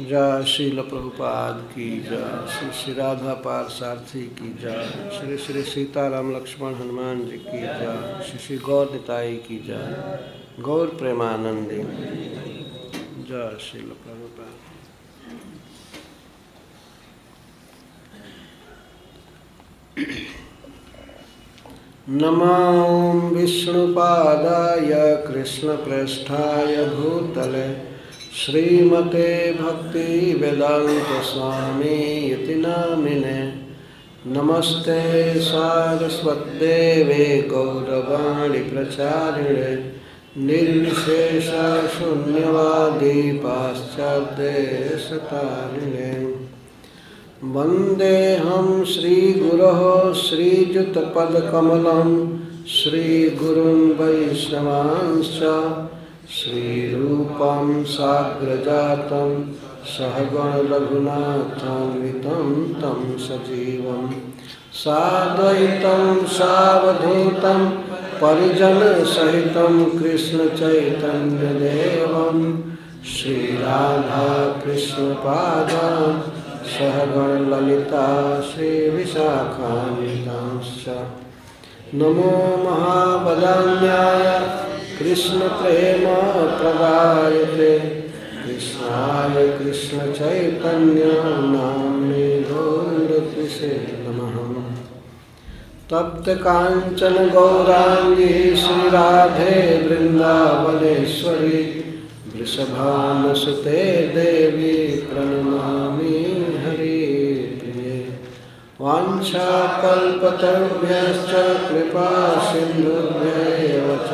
जय श्रील प्रभुपाद की जय श्री श्री राधा पार सारथी की जय श्री श्री सीताराम लक्ष्मण हनुमान जी की जय श्री श्री गौर निताई की जय गौर प्रेमानंदी जय श्रील प्रभुपाद। नमो विष्णुपादाय कृष्णप्रेष्ठाय भूतले श्रीमते भक्तिवेदान्तस्वामी इति नामिने। नमस्ते सारस्वत्देवे गौरवाणि प्रचारिणे। निर्विशेषशून्यवादी पाश्चात्यदेशतारिणे वन्देऽहं श्रीगुरोः श्रीयुतपदकमलं श्रीगुरुन् वैष्णवांश्च श्रीरूपं साग्रजातं सहगणरघुनाथान्वितं तं सजीवं। साद्वैतं सावधूतं परिजनसहितं कृष्णचैतन्यदेवं। श्रीराधाकृष्णपादान् सहगणललिता श्रीविशाखान्वितांश्च। नमो महाबलान्याय कृष्णप्रेमप्रदायते। कृष्णाय कृष्णचैतन्यनाम्ने गौरकृषे नमः। तप्तकाञ्चन गौराङ्गी श्रीराधे वृन्दावनेश्वरी वृषभानुसुते देवी प्रणमामि हरिप्रिये वाञ्छाकल्पतरुभ्यश्च कृपा सिन्धुभ्येव च।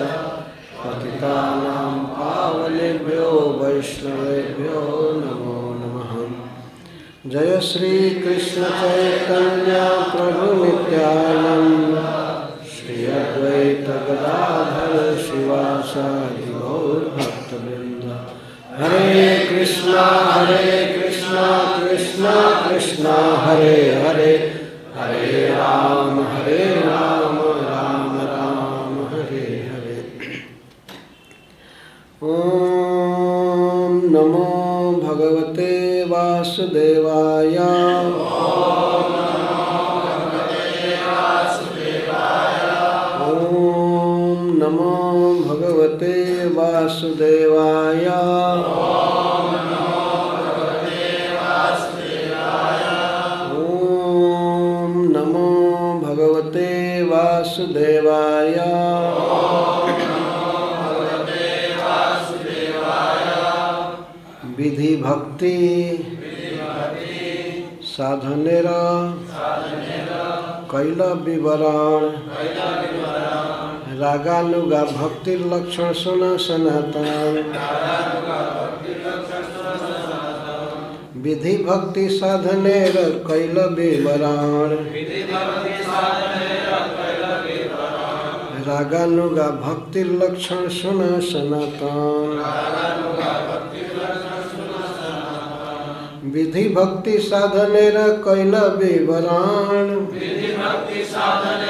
पतितानां पावनेभ्यो वैष्णवेभ्यो नमो नमः। जय श्रीकृष्णचैतन्य प्रभुनित्यानन्द श्री अद्वैतगदाधर शिवासादि गौरभक्तवृन्द हरे कृष्णा हरे कृष्णा कृष्णा कृष्णा, हरे हरे। वासुदेवाय। ॐ नमो भगवते वासुदेवाय। विधि भक्ति साधनेर कैल विवरण रागानुगा भक्ति लक्षण सुन सनातन। विधि भक्ति साधनेर कैल विवरण रागानुगा भक्ति लक्षण सुन सनातन। विधि भक्ति साधनेर कैल विवरण विधि भक्ति साधनेर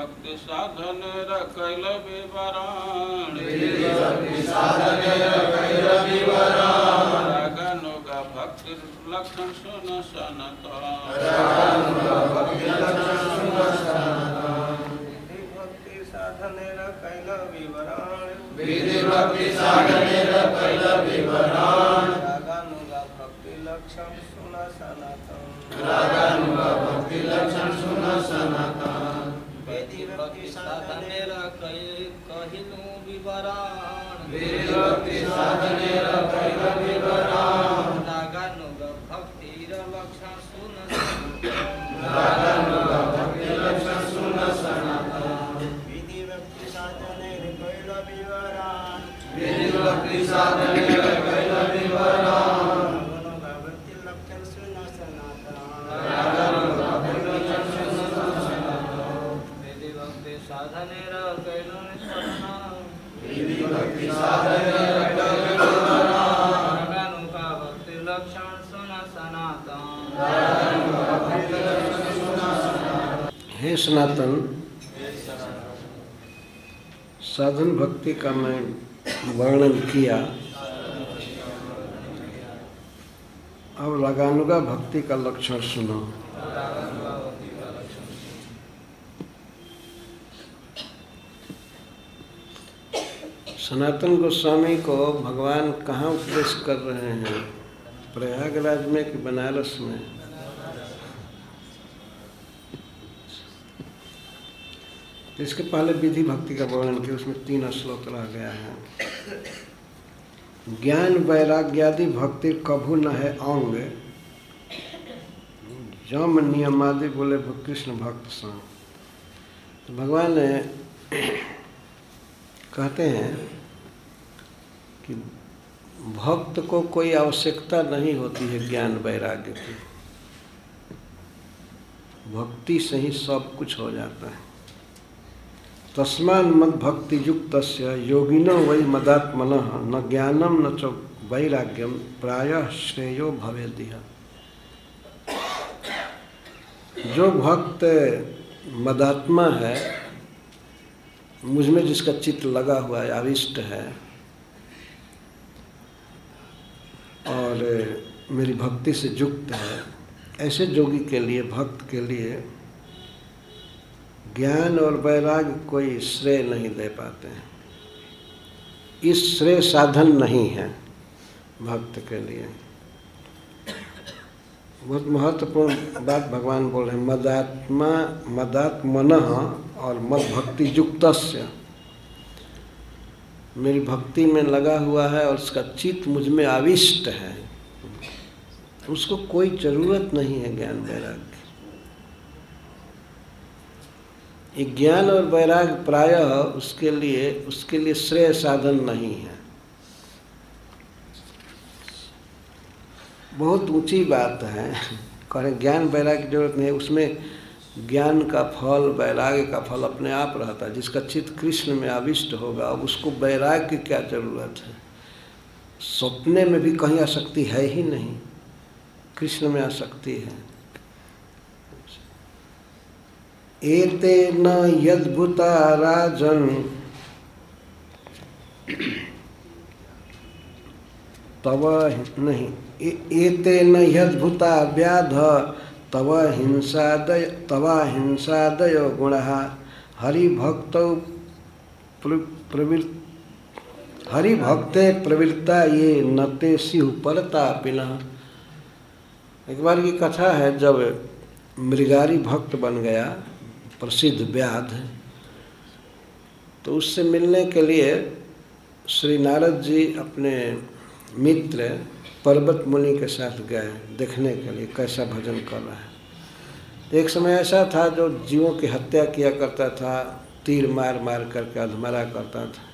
भक्ति साधन रखल विवरण। भक्ति साधनेर कैल विवरण रागानुगा भक्ति लक्षण सुन सनतन। रागानुगा भक्ति लक्षण सुन सनातन विधि भक्ति साधनेर कैल विवरण विधि भक्ति साधनेर कैल विवरण रागानुगा भक्ति लक्षण सुन सनातन रागानुगा भक्ति लक्षण सुन सनातन। भक्ति सनातन, साधन भक्ति का मैं वर्णन किया। अब लगानुगा भक्ति का लक्षण सुनो। सनातन गोस्वामी को भगवान कहाँ उपदेश कर रहे हैं? प्रयागराज में कि बनारस में? इसके पहले विधि भक्ति का वर्णन किया, उसमें तीन श्लोक रह गया है। ज्ञान वैराग्यादि भक्ति कभू न है अंग। जम नियमादि बोले कृष्ण भक्त संग तो भगवान ने कहते हैं कि भक्त को कोई आवश्यकता नहीं होती है ज्ञान वैराग्य की। भक्ति से ही सब कुछ हो जाता है। तस्मान मद भक्ति युक्त योगिनो वै मदात्मन न ज्ञानम न च वैराग्यम प्रायः श्रेयो भवेदिह। जो भक्त मदात्मा है मुझमें जिसका चित्त लगा हुआ है, आविष्ट है, और मेरी भक्ति से युक्त है, ऐसे जोगी के लिए, भक्त के लिए ज्ञान और वैराग्य कोई श्रेय नहीं दे पाते हैं। इस श्रेय साधन नहीं है भक्त के लिए। बहुत महत्वपूर्ण बात भगवान बोल रहे हैं, मदात्मा, मदात्मन और मद भक्ति युक्त मेरी भक्ति में लगा हुआ है और उसका चित्त मुझमें आविष्ट है। उसको कोई ज़रूरत नहीं है ज्ञान वैराग्य ये ज्ञान और वैराग्य प्रायः उसके लिए उसके लिए श्रेय साधन नहीं है। बहुत ऊँची बात है। करें, ज्ञान वैराग्य की ज़रूरत नहीं उसमें ज्ञान का फल वैराग्य का फल अपने आप रहता है। जिसका चित्त कृष्ण में आविष्ट होगा, अब उसको वैराग्य की क्या ज़रूरत है? सपने में भी कहीं आसक्ति है ही नहीं। कृष्ण में आसक्ति है। एते न यद्भुता राजन। तव नहीं एते न यद्भुता व्याध, तव हिंसादय तवा हिंसादय गुण। हरिभक्त प्रवृत्त हरिभक्ते प्रवृत्ता ये नते सिंह परता पिना। एक बार की कथा है जब मृगारी भक्त बन गया प्रसिद्ध व्याध तो उससे मिलने के लिए श्री नारद जी अपने मित्र पर्वत मुनि के साथ गए देखने के लिए, कैसा भजन कर रहा है। तो एक समय ऐसा था जो जीवों की हत्या किया करता था, तीर मार मार करके अधमरा करता था।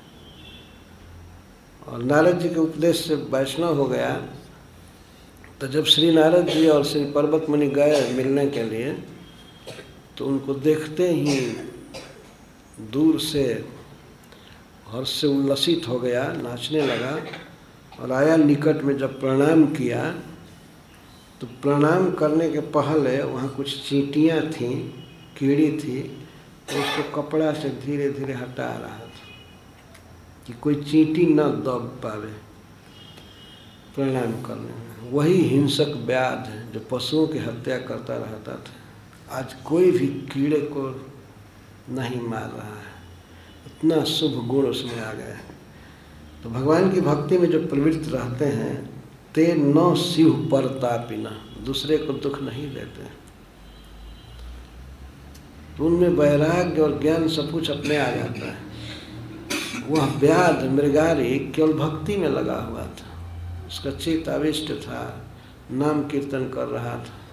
और नारद जी के उपदेश से वैष्णव हो गया। तो जब श्री नारद जी और श्री पर्वत मुनि गए मिलने के लिए तो उनको देखते ही दूर से हर्ष से उल्लसित हो गया, नाचने लगा और आया निकट में जब प्रणाम किया तो प्रणाम करने के पहले वहाँ कुछ चींटियाँ थीं, कीड़ी थी तो उसको कपड़ा से धीरे धीरे हटा रहा था कि कोई चींटी न दब पावे प्रणाम करने में। वही हिंसक व्याध है जो पशुओं की हत्या करता रहता था। आज कोई भी कीड़े को नहीं मार रहा है। इतना शुभ गुण उसमें आ गया है। तो भगवान की भक्ति में जो प्रवृत्त रहते हैं, ते न शिव पर तापिना, दूसरे को दुख नहीं देते। तो उनमें वैराग्य और ज्ञान सब कुछ अपने आ जाता है। वह व्याध मृगारी केवल भक्ति में लगा हुआ था। उसका चित्त आविष्ट था, नाम कीर्तन कर रहा था।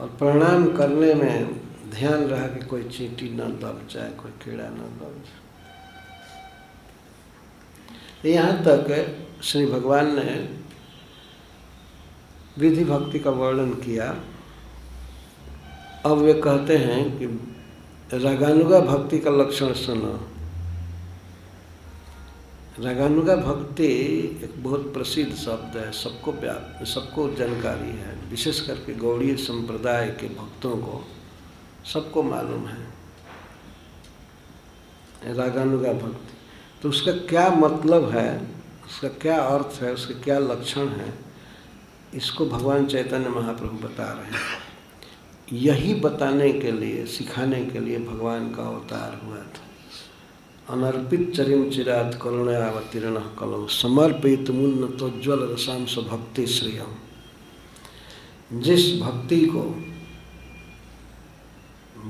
और प्रणाम करने में ध्यान रहा कि कोई चींटी न दब जाए, कोई कीड़ा न दब जाए। यहाँ तक श्री भगवान ने विधि भक्ति का वर्णन किया। अब वे कहते हैं कि रागानुगा भक्ति का लक्षण सुनो। रागानुगा भक्ति एक बहुत प्रसिद्ध शब्द है, सबको व्याप सबको जानकारी है। विशेष करके गौड़ीय संप्रदाय के भक्तों को सबको मालूम है। रागानुगा भक्ति। तो उसका क्या मतलब है, उसका क्या अर्थ है, उसके क्या लक्षण है, इसको भगवान चैतन्य महाप्रभु बता रहे हैं। यही बताने के लिए, सिखाने के लिए भगवान का अवतार हुआ था। अनर्पित चरिम चिरात करुणावतीर्ण कलम समर्पित मुन्न तोज्वल रसाम भक्ति श्रेयम। जिस भक्ति को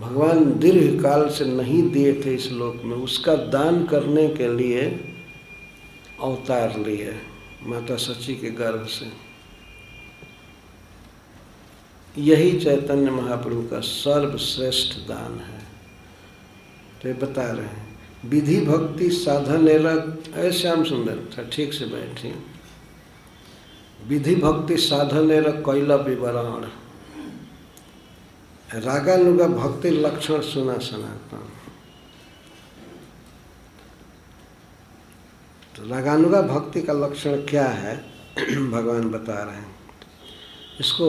भगवान दीर्घ काल से नहीं दिए थे इस लोक में, उसका दान करने के लिए अवतार लिए माता सची के गर्भ से। यही चैतन्य महाप्रभु का सर्वश्रेष्ठ दान है। तो बता रहे हैं। विधि भक्ति साधन एरक ऐ श्याम सुंदर था, ठीक से बैठे। विधि भक्ति साधन एरक कैला विवरण। रागानुगा भक्ति लक्षण सुना सनातन तो रागानुगा भक्ति का लक्षण क्या है, भगवान बता रहे हैं। इसको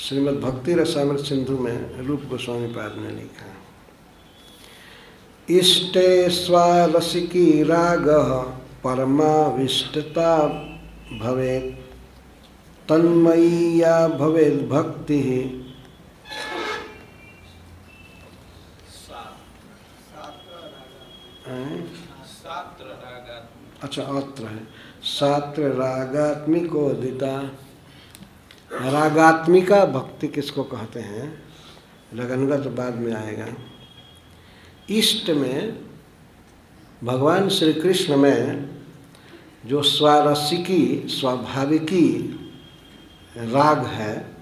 श्रीमद् भक्ति रसामृत सिंधु में रूप गोस्वामी पाद ने लिखा इष्टे स्वारसिकी राग परमाविष्टता भवे तन्मय्या भवे भक्ति। अच्छा अत्र है। सात्र रागात्मिको दिता। रागात्मिका भक्ति किसको कहते हैं? लगनगा तो बाद में आएगा। इष्ट में भगवान श्री कृष्ण में जो स्वारसिकी, स्वाभाविकी राग है,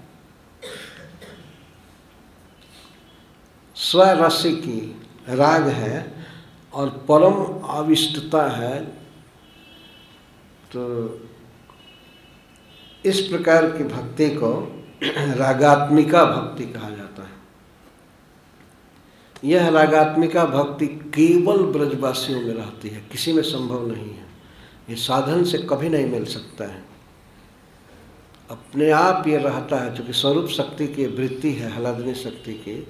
स्वरसिकी राग है और परम आविष्टता है तो इस प्रकार की भक्ति को रागात्मिका भक्ति कहा जाता है। यह रागात्मिका भक्ति केवल ब्रजवासियों में रहती है, किसी में संभव नहीं है। ये साधन से कभी नहीं मिल सकता है। अपने आप ये रहता है क्योंकि स्वरूप शक्ति की वृत्ति है हलादनी शक्ति की,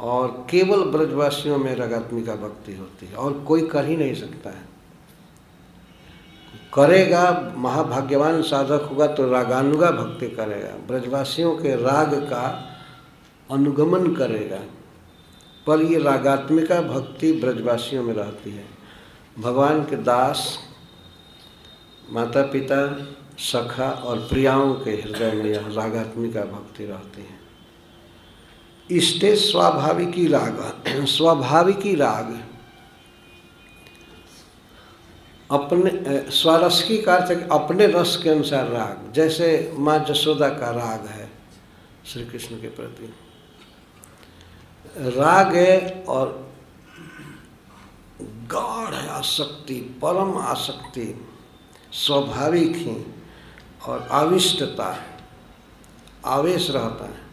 और केवल ब्रजवासियों में रागात्मिका भक्ति होती है, और कोई कर ही नहीं सकता है। करेगा, महाभाग्यवान साधक होगा तो रागानुगा भक्ति करेगा, ब्रजवासियों के राग का अनुगमन करेगा। पर ये रागात्मिका भक्ति ब्रजवासियों में रहती है। भगवान के दास माता पिता सखा और प्रियाओं के हृदय में यह रागात्मिका भक्ति रहती है। इष्टे स्वाभाविकी राग स्वाभाविकी राग अपने स्वरस की का अर्थ अपने रस के अनुसार राग, जैसे माँ जसोदा का राग है श्री कृष्ण के प्रति। राग है और गाढ़ आसक्ति, परम आसक्ति, स्वाभाविक ही और आविष्टता आवेश रहता है।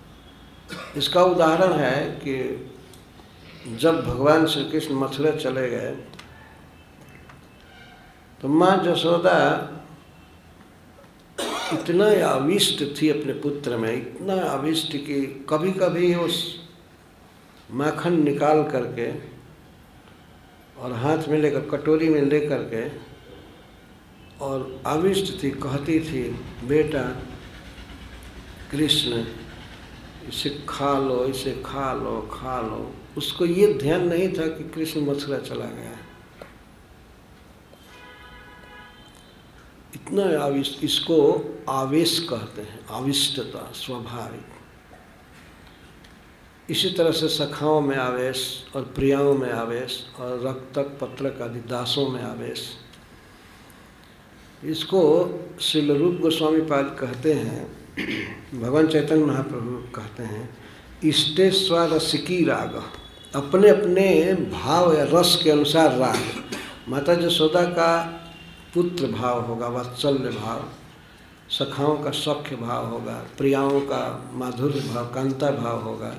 इसका उदाहरण है कि जब भगवान श्री कृष्ण मथुरा चले गए तो माँ जसोदा इतना आविष्ट थी अपने पुत्र में, इतना आविष्ट कि कभी कभी उस माखन निकाल करके और हाथ में लेकर कटोरी में ले करके और आविष्ट थी, कहती थी, बेटा, कृष्ण, इसे खा लो, इसे खा लो खा लो। उसको ये ध्यान नहीं था कि कृष्ण मथुरा चला गया इतना आविष्ट, इसको आवेश कहते हैं, आविष्टता, स्वाभाविक। इसी तरह से सखाओं में आवेश और प्रियाओं में आवेश और रक्तक पत्रक आदि दासों में आवेश। इसको श्रील रूप गोस्वामी पाद कहते हैं, भगवान चैतन्य महाप्रभु कहते हैं इष्टेश्वर रसिकी राग अपने अपने भाव या रस के अनुसार राग। माता जसोदा का पुत्र भाव होगा, वात्सल्य भाव, सखाओं का सख्य भाव होगा, प्रियाओं का माधुर्य भाव, कांता भाव होगा।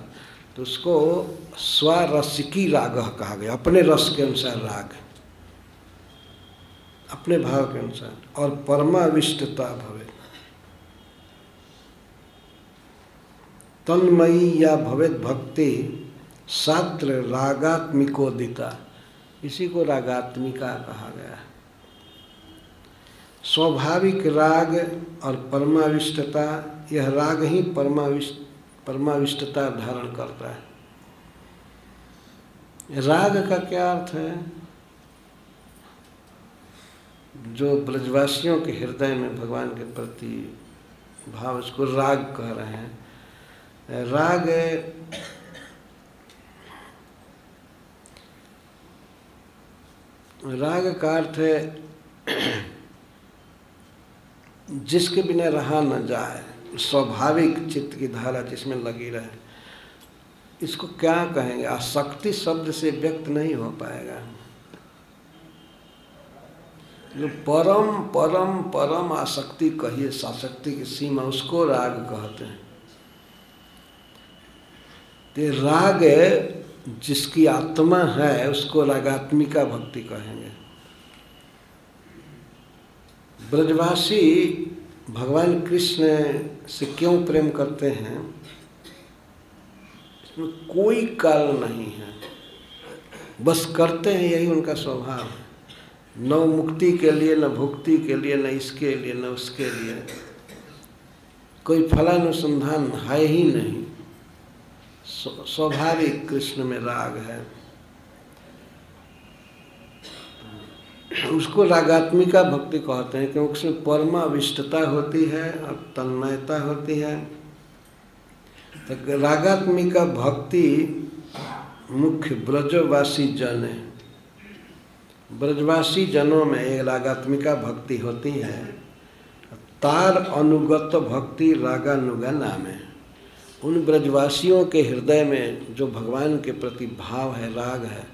तो उसको स्वरसिकी राग कहा गया। अपने रस के अनुसार राग। अपने भाव के अनुसार। और परमाविष्टता भवे। तन्मयी या भवेद भक्ति सात्र रागात्मिकोदिता इसी को रागात्मिका कहा गया। है स्वाभाविक राग और परमाविष्टता, यह राग ही परमाविष्ट परमाविष्टता धारण करता है। राग का क्या अर्थ है? जो ब्रजवासियों के हृदय में भगवान के प्रति भाव, उसको राग कह रहे हैं। राग राग का अर्थ है, जिसके बिना रहा न जाए। स्वाभाविक चित्त की धारा जिसमें लगी रहे। इसको क्या कहेंगे? आसक्ति शब्द से व्यक्त नहीं हो पाएगा। जो परम परम परम आसक्ति कहिए साशक्ति की सीमा, उसको राग कहते हैं। तो राग जिसकी आत्मा है, उसको रागात्मिका भक्ति कहेंगे। ब्रजवासी भगवान कृष्ण से क्यों प्रेम करते हैं? इसमें कोई कारण नहीं है। बस करते हैं, यही उनका स्वभाव है। न मुक्ति के लिए, न भुक्ति के लिए, न इसके लिए, न उसके लिए। कोई फलानुसंधान है ही नहीं। स्वाभाविक कृष्ण में राग है। उसको रागात्मिका भक्ति कहते हैं, क्योंकि उसमें परमाविष्टता होती है और तन्मयता होती है। तो रागात्मिका भक्ति मुख्य ब्रजवासी जन है। ब्रजवासी जनों में एक रागात्मिका भक्ति होती है। तार अनुगत भक्ति रागानुगा नाम है। उन ब्रजवासियों के हृदय में जो भगवान के प्रति भाव है, राग है,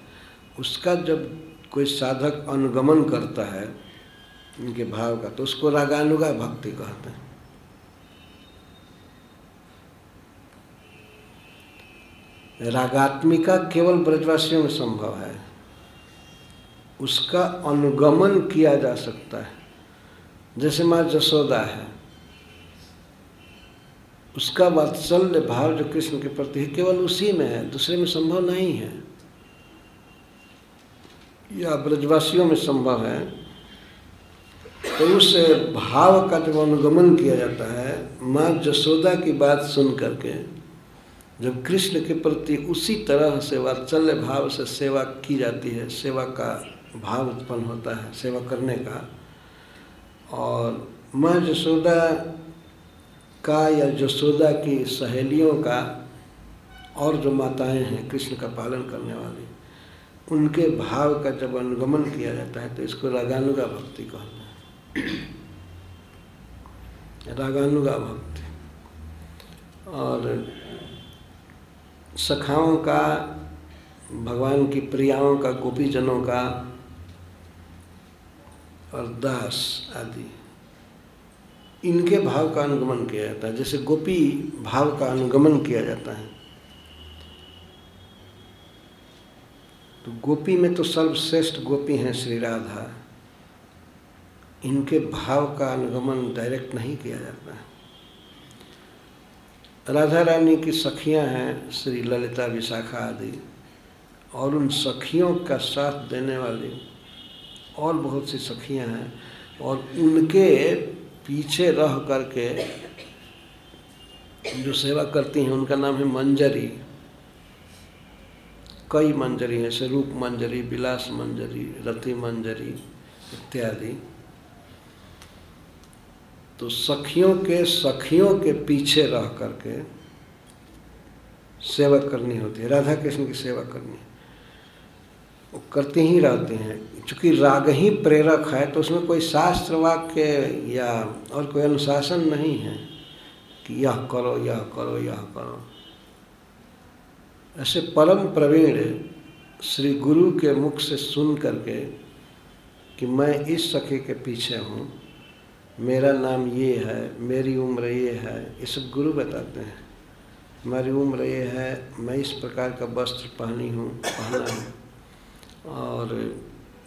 उसका जब कोई साधक अनुगमन करता है, उनके भाव का तो उसको रागानुगा भक्ति कहते हैं। रागात्मिका केवल ब्रजवासियों में संभव है। उसका अनुगमन किया जा सकता है। जैसे माँ जसोदा है, उसका वात्सल्य भाव जो कृष्ण के प्रति है, केवल उसी में है, दूसरे में संभव नहीं है। या ब्रजवासियों में संभव है तो उस भाव का जब अनुगमन किया जाता है, माँ जसोदा की बात सुन करके, जब कृष्ण के प्रति उसी तरह से वात्सल्य भाव से सेवा की जाती है, सेवा का भाव उत्पन्न होता है, सेवा करने का, और माँ जसोदा का या जसोदा की सहेलियों का और जो माताएँ हैं, कृष्ण का पालन करने वाली उनके भाव का जब अनुगमन किया जाता है तो इसको रागानुगा भक्ति कहते हैं। रागानुगा भक्ति। और सखाओं का, भगवान की प्रियाओं का, गोपीजनों का, और दास आदि, इनके भाव का अनुगमन किया जाता है। जैसे गोपी भाव का अनुगमन किया जाता है तो गोपी में तो सर्वश्रेष्ठ गोपी हैं श्री राधा। इनके भाव का अनुगमन डायरेक्ट नहीं किया जाता है। राधा रानी की सखियाँ हैं श्री ललिता विशाखा आदि, और उन सखियों का साथ देने वाली और बहुत सी सखियाँ हैं, और उनके पीछे रह करके जो सेवा करती हैं, उनका नाम है मंजरी। कई मंजरी हैं जैसे रूप मंजरी, विलास मंजरी, रति मंजरी इत्यादि। तो सखियों के सखियों के पीछे रह करके सेवा करनी होती है। राधा कृष्ण की सेवा करनी वो करते ही रहते हैं। चूँकि राग ही प्रेरक है तो उसमें कोई शास्त्र वाक्य या और कोई अनुशासन नहीं है कि यह करो यह करो यह करो। ऐसे परम प्रवीण श्री गुरु के मुख से सुन करके कि मैं इस सखी के पीछे हूँ, मेरा नाम ये है, मेरी उम्र ये है, ये सब गुरु बताते हैं। हमारी उम्र ये है, मैं इस प्रकार का वस्त्र पहनी हूँ, पहना हूँ, और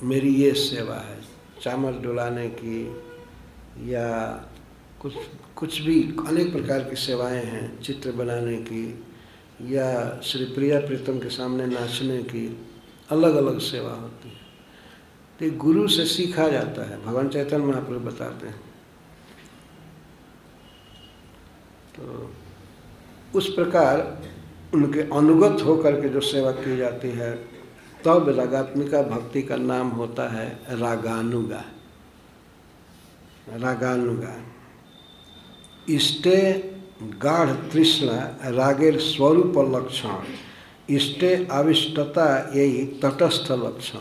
मेरी ये सेवा है चामर डुलाने की या कुछ कुछ भी अनेक प्रकार की सेवाएँ हैं, चित्र बनाने की या श्री प्रिया प्रीतम के सामने नाचने की अलग अलग सेवा होती है। तो गुरु से सीखा जाता है। भगवान चैतन्य महाप्रभु बताते हैं। तो उस प्रकार उनके अनुगत होकर के जो सेवा की जाती है, तब रागात्मिका भक्ति का नाम होता है रागानुगा। रागानुगा। इष्टे गाढ़ तृष्णा, रागेर स्वरूप लक्षण, इष्टे आविष्टता यही तटस्थ लक्षण।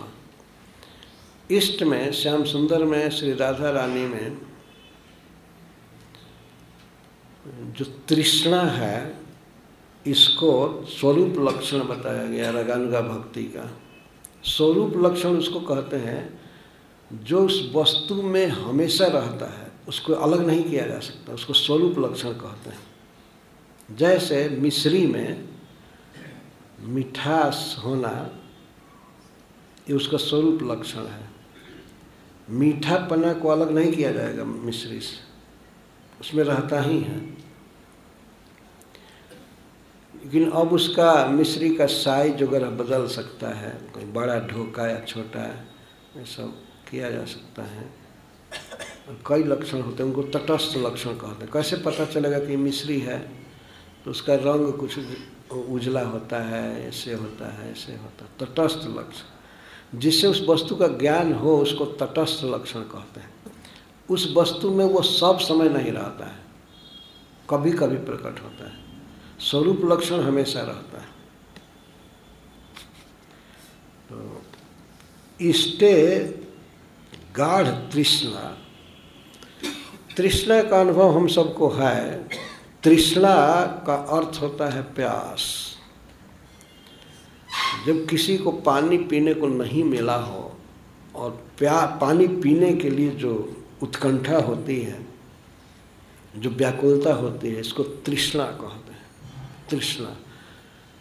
इष्ट में, श्याम सुंदर में, श्री राधा रानी में, जो तृष्णा है, इसको स्वरूप लक्षण बताया गया, रगानुगा भक्ति का। स्वरूप लक्षण उसको कहते हैं, जो उस वस्तु में हमेशा रहता है। उसको अलग नहीं किया जा सकता, उसको स्वरूप लक्षण कहते हैं। जैसे मिश्री में मिठास होना ये उसका स्वरूप लक्षण है। मीठा पना को अलग नहीं किया जाएगा मिश्री से, उसमें रहता ही है। लेकिन अब उसका मिश्री का साइज़ वगैरह बदल सकता है, कोई बड़ा, ढोका या छोटा, ये सब किया जा सकता है। कई लक्षण होते हैं, उनको तटस्थ लक्षण कहते हैं। कैसे पता चलेगा कि मिश्री है? तो उसका रंग कुछ उजला होता है, ऐसे होता है, ऐसे होता है। तटस्थ लक्षण। जिससे उस वस्तु का ज्ञान हो, उसको तटस्थ लक्षण कहते हैं। उस वस्तु में वो सब समय नहीं रहता है। कभी कभी प्रकट होता है। स्वरूप लक्षण हमेशा रहता है। तो इष्टे गाढ़ तृष्णा। तृष्णा का अनुभव हम सबको है। तृष्णा का अर्थ होता है प्यास। जब किसी को पानी पीने को नहीं मिला हो और प्या, पानी पीने के लिए जो उत्कंठा होती है, जो व्याकुलता होती है, इसको तृष्णा कहते हैं। तृष्णा।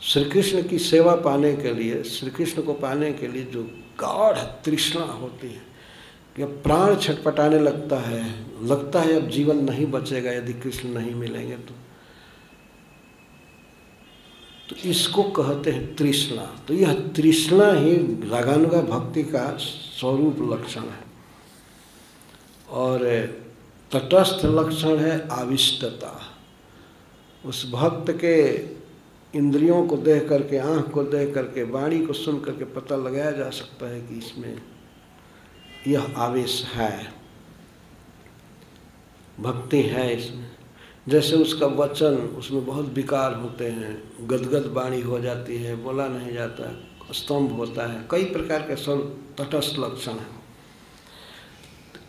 श्री कृष्ण की सेवा पाने के लिए श्री कृष्ण को पाने के लिए जो गाढ़ तृष्णा होती है, कि प्राण छटपटाने लगता है लगता है अब जीवन नहीं बचेगा, यदि कृष्ण नहीं मिलेंगे तो। तो इसको कहते हैं तृष्णा। तो यह तृष्णा ही रागानुगा भक्ति का स्वरूप लक्षण है। और तटस्थ लक्षण है आविष्टता। उस भक्त के इंद्रियों को देख करके, आँख को देख करके, वाणी को सुन करके पता लगाया जा सकता है कि इसमें यह आवेश है। भक्ति है इसमें। जैसे उसका वचन, उसमें बहुत विकार होते हैं, गदगद वाणी हो जाती है, बोला नहीं जाता, स्तंभ होता है, कई प्रकार के सब तटस्थ लक्षण है।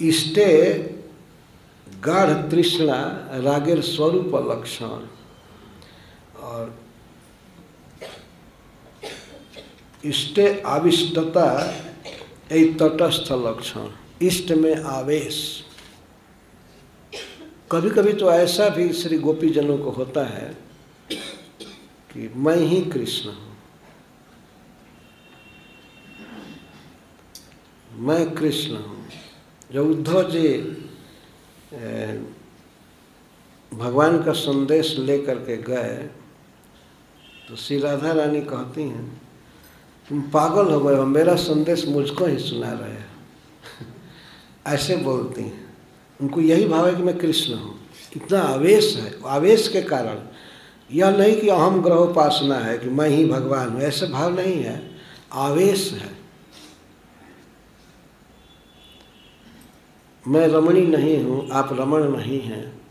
इष्टे गाढ़ तृष्णा, रागेर स्वरूप लक्षण, और इष्टे आविष्टता एक तटस्थ लक्षण, इष्ट में आवेश। कभी कभी तो ऐसा भी श्री गोपी जनों को होता है कि मैं ही कृष्ण हूँ। मैं कृष्ण हूँ। जब उद्धव जी भगवान का संदेश लेकर के गए तो श्री राधा रानी कहती हैं, तुम पागल हो गए हो, मेरा संदेश मुझको ही सुना रहे ऐसे बोलती हैं। उनको यही भाव है कि मैं कृष्ण हूँ। इतना आवेश है, आवेश के कारण। यह नहीं कि अहम ग्रहोपासना है कि मैं ही भगवान हूँ, ऐसे भाव नहीं है। आवेश है। मैं रमणी नहीं हूँ, आप रमण नहीं हैं।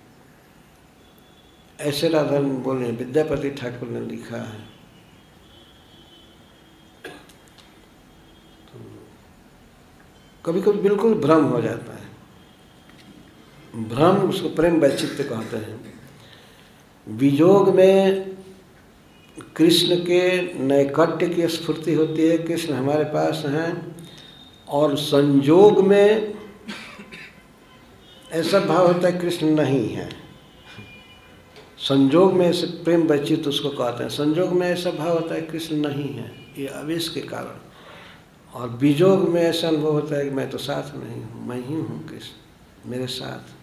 ऐसे राधा बोले, विद्यापति ठाकुर ने लिखा है। तो कभी कभी बिल्कुल भ्रम हो जाता है। भ्रम उसको प्रेम वैचित्य कहते हैं। विजोग में कृष्ण के नैकट्य की स्फूर्ति होती है, कृष्ण हमारे पास हैं और संजोग में ऐसा भाव होता है कृष्ण नहीं है। संजोग में ऐसे प्रेम वैचित उसको कहते हैं। संजोग में ऐसा भाव होता है कृष्ण नहीं है, ये आवेश के कारण। और विजोग में ऐसा अनुभव होता है कि मैं तो साथ नहीं हूँ, मैं ही हूँ कृष्ण, मेरे साथ।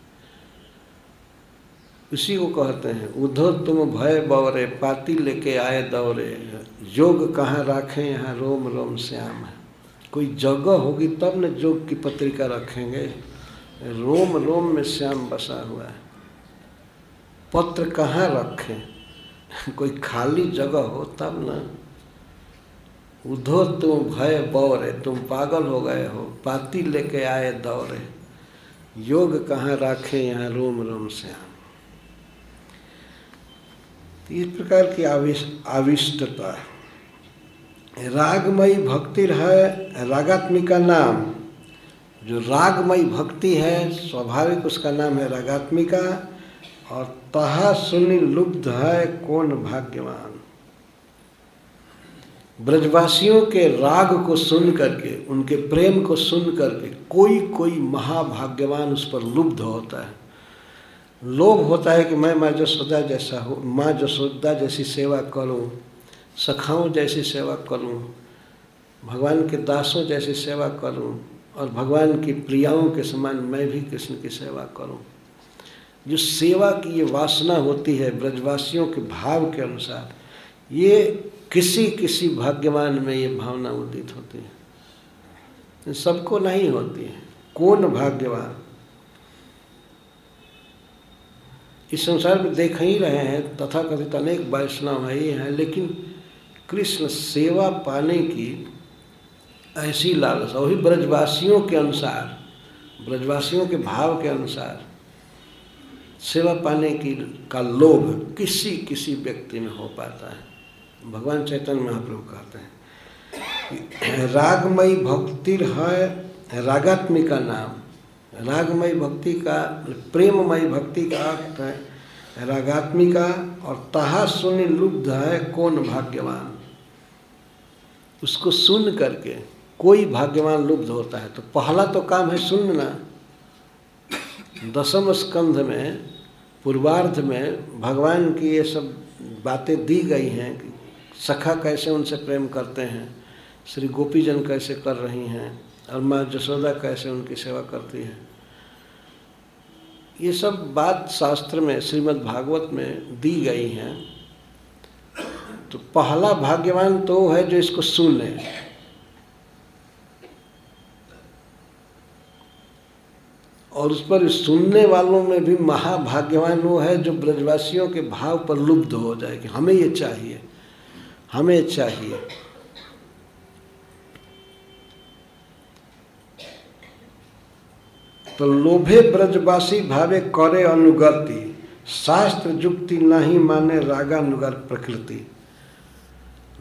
उसी को कहते हैं उधो तुम भय बवरे, पाती लेके आए दौरे योग कहाँ राखें, यहाँ रोम रोम श्याम है। कोई जगह होगी तब न जोग की पत्रिका रखेंगे। रोम रोम में श्याम बसा हुआ है। पत्र कहाँ रखें? कोई खाली जगह हो तब न। उधो तुम भय बौरे तुम पागल हो गए हो, पाती लेके आए दौरे योग कहाँ राखे, यहाँ रोम रोम श्याम। तो इस प्रकार की आविष आविष्टता रागमयी भक्ति है रागात्मिका नाम। जो रागमयी भक्ति है, स्वाभाविक उसका नाम है रागात्मिका, और तहा सुनि लुब्ध है, कौन भाग्यवान? ब्रजवासियों के राग को सुन करके, उनके प्रेम को सुन करके कोई कोई महाभाग्यवान उस पर लुब्ध होता है। लोभ होता है कि मैं, माँ जसोदा जैसा हो, माँ जसोदा जैसी सेवा करूँ, सखाओं जैसी सेवा करूँ, भगवान के दासों जैसी सेवा करूँ और भगवान की प्रियाओं के समान मैं भी कृष्ण की सेवा करूँ। जो सेवा की ये वासना होती है ब्रजवासियों के भाव के अनुसार, ये किसी किसी भाग्यवान में ये भावना उदित होती है। सबको नहीं होती है। कौन भाग्यवान? इस संसार में देख ही रहे हैं तथा कथित अनेक वैष्णव ही हैं, लेकिन कृष्ण सेवा पाने की ऐसी लालसा, वही ब्रजवासियों के अनुसार, ब्रजवासियों के भाव के अनुसार सेवा पाने की, का लोभ किसी किसी व्यक्ति में हो पाता है। भगवान चैतन्य महाप्रभु कहते हैं रागमयी भक्ति है, रागात्मिका नाम। रागमयी भक्ति का प्रेममय भक्ति का अर्थ है, रागात्मिका और तहा सुनि लुब्ध है, कौन भाग्यवान? उसको सुन करके कोई भाग्यवान लुब्ध होता है तो पहला तो काम है सुनना। दसम स्कंध में, पूर्वार्ध में भगवान की ये सब बातें दी गई हैं कि सखा कैसे उनसे प्रेम करते हैं, श्री गोपीजन कैसे कर रही हैं और माँ जसोदा कैसे उनकी सेवा करती है। ये सब बात शास्त्र में, श्रीमद् भागवत में दी गई हैं। तो पहला भाग्यवान तो है जो इसको सुन। ले और उस पर सुनने वालों में भी महाभाग्यवान वो है जो ब्रजवासियों के भाव पर लुब्ध हो जाए कि हमें ये चाहिए, हमें चाहिए। तो लोभे ब्रजवासी भावे करे अनुगति, शास्त्र जुक्ति नहीं माने रागानुगर प्रकृति।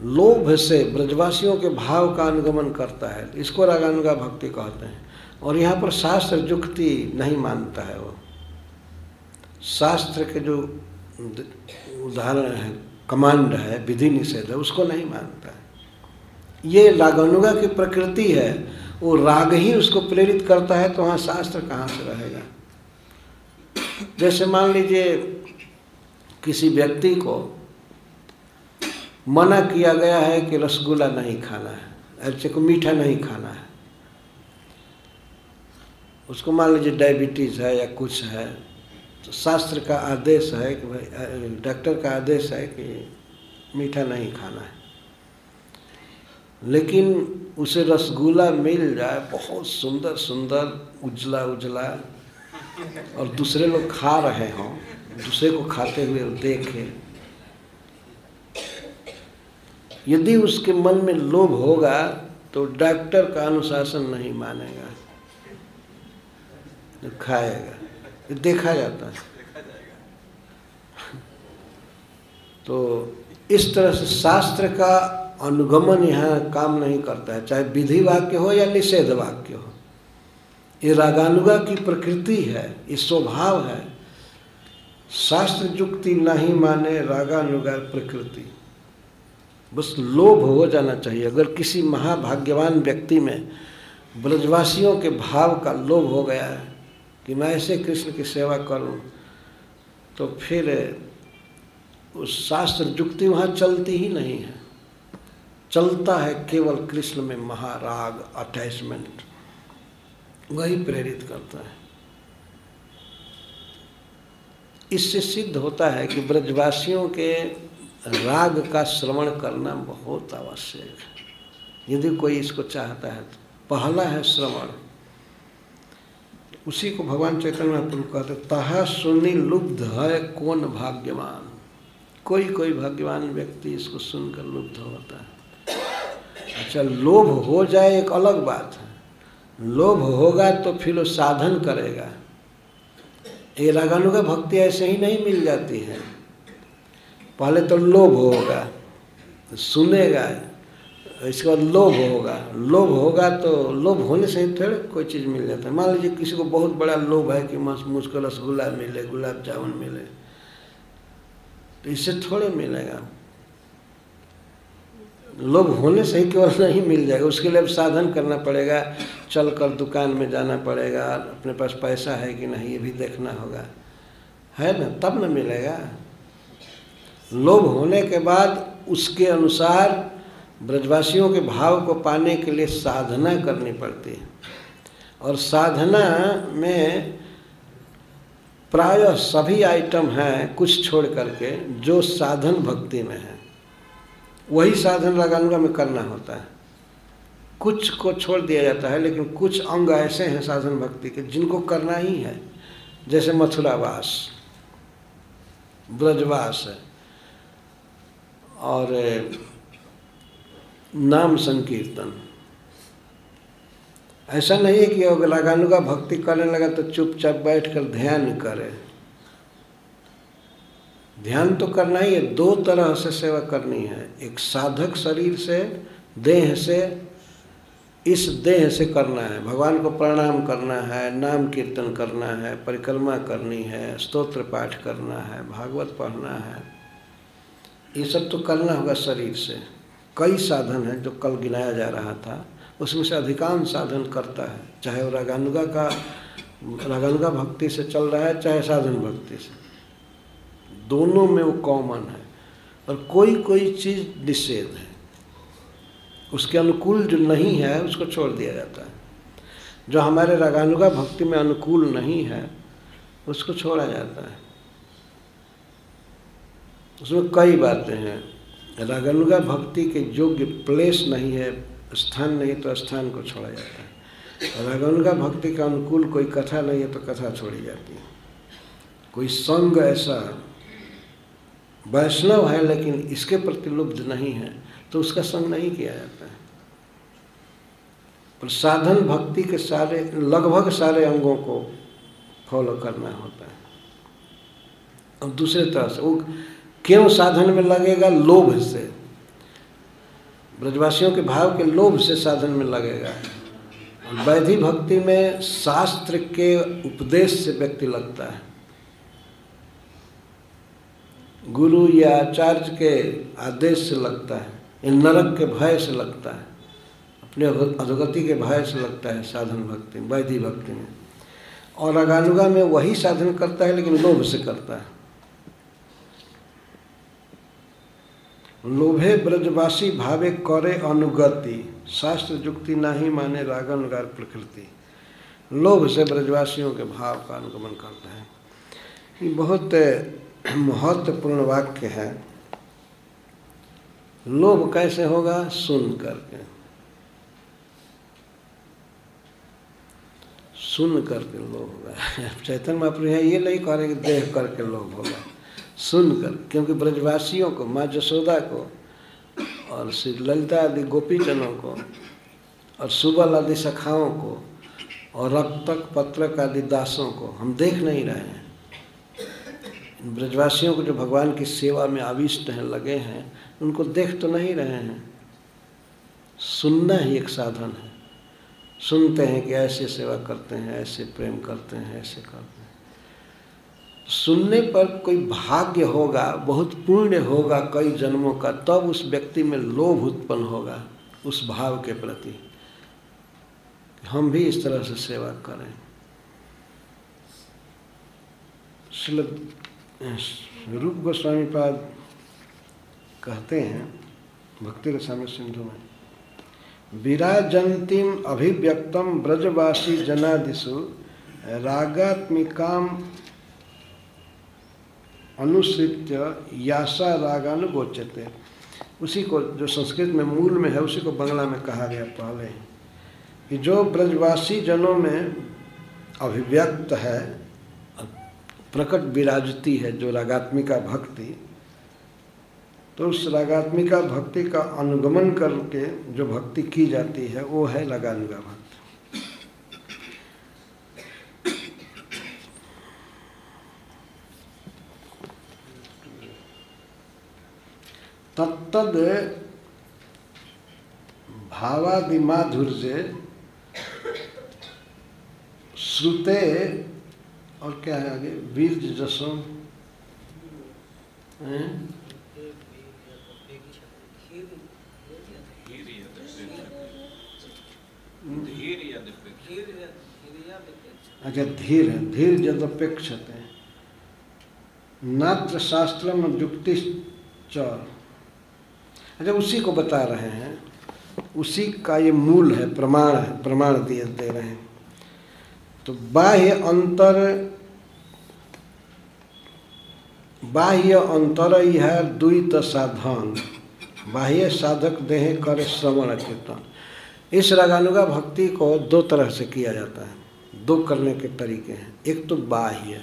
लोभ से ब्रजवासियों के भाव का अनुगमन करता है, इसको रागानुगा भक्ति कहते हैं। और यहाँ पर शास्त्र जुक्ति नहीं मानता है वो। शास्त्र के जो उदाहरण है, कमांड है, विधि निषेध है, उसको नहीं मानता है। ये रागानुगा की प्रकृति है वो राग ही उसको प्रेरित करता है तो वहाँ शास्त्र कहाँ से रहेगा? जैसे मान लीजिए किसी व्यक्ति को मना किया गया है कि रसगुल्ला नहीं खाना है अच्छे को मीठा नहीं खाना है। उसको मान लीजिए डायबिटीज़ है या कुछ है तो शास्त्र का आदेश है कि भाई डॉक्टर का आदेश है कि मीठा नहीं खाना है। लेकिन उसे रसगुल्ला मिल जाए बहुत सुंदर सुंदर, उजला उजला। और दूसरे लोग खा रहे हों, दूसरे को खाते हुए देखे। यदि उसके मन में लोभ होगा तो डॉक्टर का अनुशासन नहीं मानेगा। तो खाएगा। ये देखा जाता है। तो इस तरह से शास्त्र का अनुगमन यहाँ काम नहीं करता है, चाहे विधि वाक्य हो या निषेध वाक्य हो। ये रागानुगा की प्रकृति है, ये स्वभाव है। शास्त्र जुक्ति नहीं माने रागानुगा प्रकृति। बस लोभ हो जाना चाहिए। अगर किसी महाभाग्यवान व्यक्ति में ब्रजवासियों के भाव का लोभ हो गया है कि मैं ऐसे कृष्ण की सेवा करूँ तो फिर उस शास्त्र युक्ति वहाँ चलती ही नहीं है। चलता है केवल कृष्ण में महाराग अटैचमेंट वही प्रेरित करता है। इससे सिद्ध होता है कि ब्रजवासियों के राग का श्रवण करना बहुत आवश्यक है। यदि कोई इसको चाहता है तो पहला है श्रवण। उसी को भगवान चैतन्य महाप्रभु कहते तहा सुनी लुब्ध है, कौन भाग्यवान? कोई कोई भाग्यवान व्यक्ति इसको सुनकर लुब्ध होता है। अच्छा लोभ हो जाए एक अलग बात। है लोभ होगा तो फिर वो साधन करेगा। ये रागानुगा भक्ति ऐसे ही नहीं मिल जाती है। पहले तो लोभ होगा, सुनेगा, इसके बाद लोभ होगा। लोभ होगा तो लोभ होने से ही थोड़े कोई चीज़ मिल जाता है। मान लीजिए किसी को बहुत बड़ा लोभ है कि मुझको रसगुल्ला मिले, गुलाब जामुन मिले तो इससे थोड़े मिलेगा। लोभ होने से ही केवल नहीं मिल जाएगा? उसके लिए अब साधन करना पड़ेगा। चल कर दुकान में जाना पड़ेगा। अपने पास पैसा है कि नहीं, ये भी देखना होगा। है ना? तब न मिलेगा। लोभ होने के बाद उसके अनुसार ब्रजवासियों के भाव को पाने के लिए साधना करनी पड़ती है। और साधना में प्राय सभी आइटम हैं कुछ छोड़ करके जो साधन भक्ति में है। वही साधन रागानुगा में करना होता है। कुछ को छोड़ दिया जाता है, लेकिन कुछ अंग ऐसे हैं साधन भक्ति के, जिनको करना ही है। जैसे मथुरावास, ब्रजवास और नाम संकीर्तन। ऐसा नहीं है कि अगर रागानुगा भक्ति करने लगा तो चुपचाप बैठ कर ध्यान करे। ध्यान तो करना ही है, दो तरह से सेवा करनी है। एक साधक शरीर से, देह से, इस देह से करना है। भगवान को प्रणाम करना है, नाम कीर्तन करना है, परिक्रमा करनी है, स्तोत्र पाठ करना है, भागवत पढ़ना है। ये सब तो करना होगा शरीर से। कई साधन हैं जो कल गिनाया जा रहा था। उसमें से अधिकांश साधन करता है। चाहे वो रागानुगा का, रागानुगा भक्ति से चल रहा है, चाहे साधन भक्ति से। दोनों में वो कॉमन है। और कोई कोई चीज़ निषेध है। उसके अनुकूल जो नहीं है, उसको छोड़ दिया जाता है। जो हमारे रागानुगा भक्ति में अनुकूल नहीं है, उसको छोड़ा जाता है। उसमें कई बातें हैं। रागानुगा भक्ति के योग्य प्लेस नहीं है, स्थान नहीं तो स्थान को छोड़ा जाता है। रागानुगा भक्ति का अनुकूल कोई कथा नहीं है तो कथा छोड़ी जाती है। कोई संग ऐसा वैष्णव है, लेकिन इसके प्रति लुब्ध नहीं है तो उसका संग नहीं किया जाता है। पर साधन भक्ति के सारे, लगभग सारे अंगों को फॉलो करना होता है। और दूसरे तरह से, वो क्यों साधन में लगेगा? लोभ से। ब्रजवासियों के भाव के लोभ से साधन में लगेगा। वैधि भक्ति में शास्त्र के उपदेश से व्यक्ति लगता है। गुरु या आचार्य के आदेश से लगता है, या नरक के भय से लगता है, अपने अधोगति के भय से लगता है साधन भक्ति में वैधि भक्ति में। और अगानुगा में वही साधन करता है, लेकिन लोभ से करता है। लोभे ब्रजवासी भावे करे अनुगति, शास्त्र जुक्ति ही माने रागानुगार प्रकृति। लोभ से ब्रजवासियों के भाव का अनुगमन करता है। ये बहुत महत्वपूर्ण वाक्य है, लोभ कैसे होगा सुन करके। सुन करके लोभ होगा। चैतन्य महाप्रभु है, ये नहीं कह रहे कि देख करके लोभ होगा। सुन कर, क्योंकि ब्रजवासियों को, माँ जसोदा को, और श्री ललिता आदि गोपीजनों को, और सुबल आदि सखाओं को, और रक्तक पत्रक आदि दासों को हम देख नहीं रहे हैं। ब्रजवासियों को जो भगवान की सेवा में आविष्ट हैं, लगे हैं, उनको देख तो नहीं रहे हैं। सुनना ही एक साधन है। सुनते हैं कि ऐसे सेवा करते हैं, ऐसे प्रेम करते हैं, ऐसे करते हैं। सुनने पर कोई भाग्य होगा, बहुत पुण्य होगा कई जन्मों का, तब उस व्यक्ति में लोभ उत्पन्न होगा, उस भाव के प्रति। हम भी इस तरह से सेवा करें। रूप गोस्वामी पाद कहते हैं, भक्ति रसामृत सिंधु में विराजंतिम अभिव्यक्तम ब्रजवासी जनादिशु रागात्मिकाम अनुसृत्य यासा रागानुगोचते। उसी को जो संस्कृत में मूल में है, उसी को बंगला में कहा गया पहले कि जो ब्रजवासी जनों में अभिव्यक्त है प्रकट विराजती है जो रागात्मिका भक्ति तो उस रागात्मिका भक्ति का अनुगमन करके जो भक्ति की जाती है, वो है लगानुगा भक्ति तत्तद भावादि माधुर्य श्रुते और क्या है आगे? वीर जसो अच्छा धीर है, धीर जदपेक्षते नात्र शास्त्र में युक्ति अच्छा उसी को बता रहे हैं। उसी का ये मूल है, प्रमाण है, प्रमाण दे रहे हैं। तो बाह्य अंतर बाह्य अंतर ही है द्वित साधन। बाह्य साधक देह कर श्रवण कीर्तन इस रागानुगा भक्ति को दो तरह से किया जाता है। दो करने के तरीके हैं। एक तो बाह्य।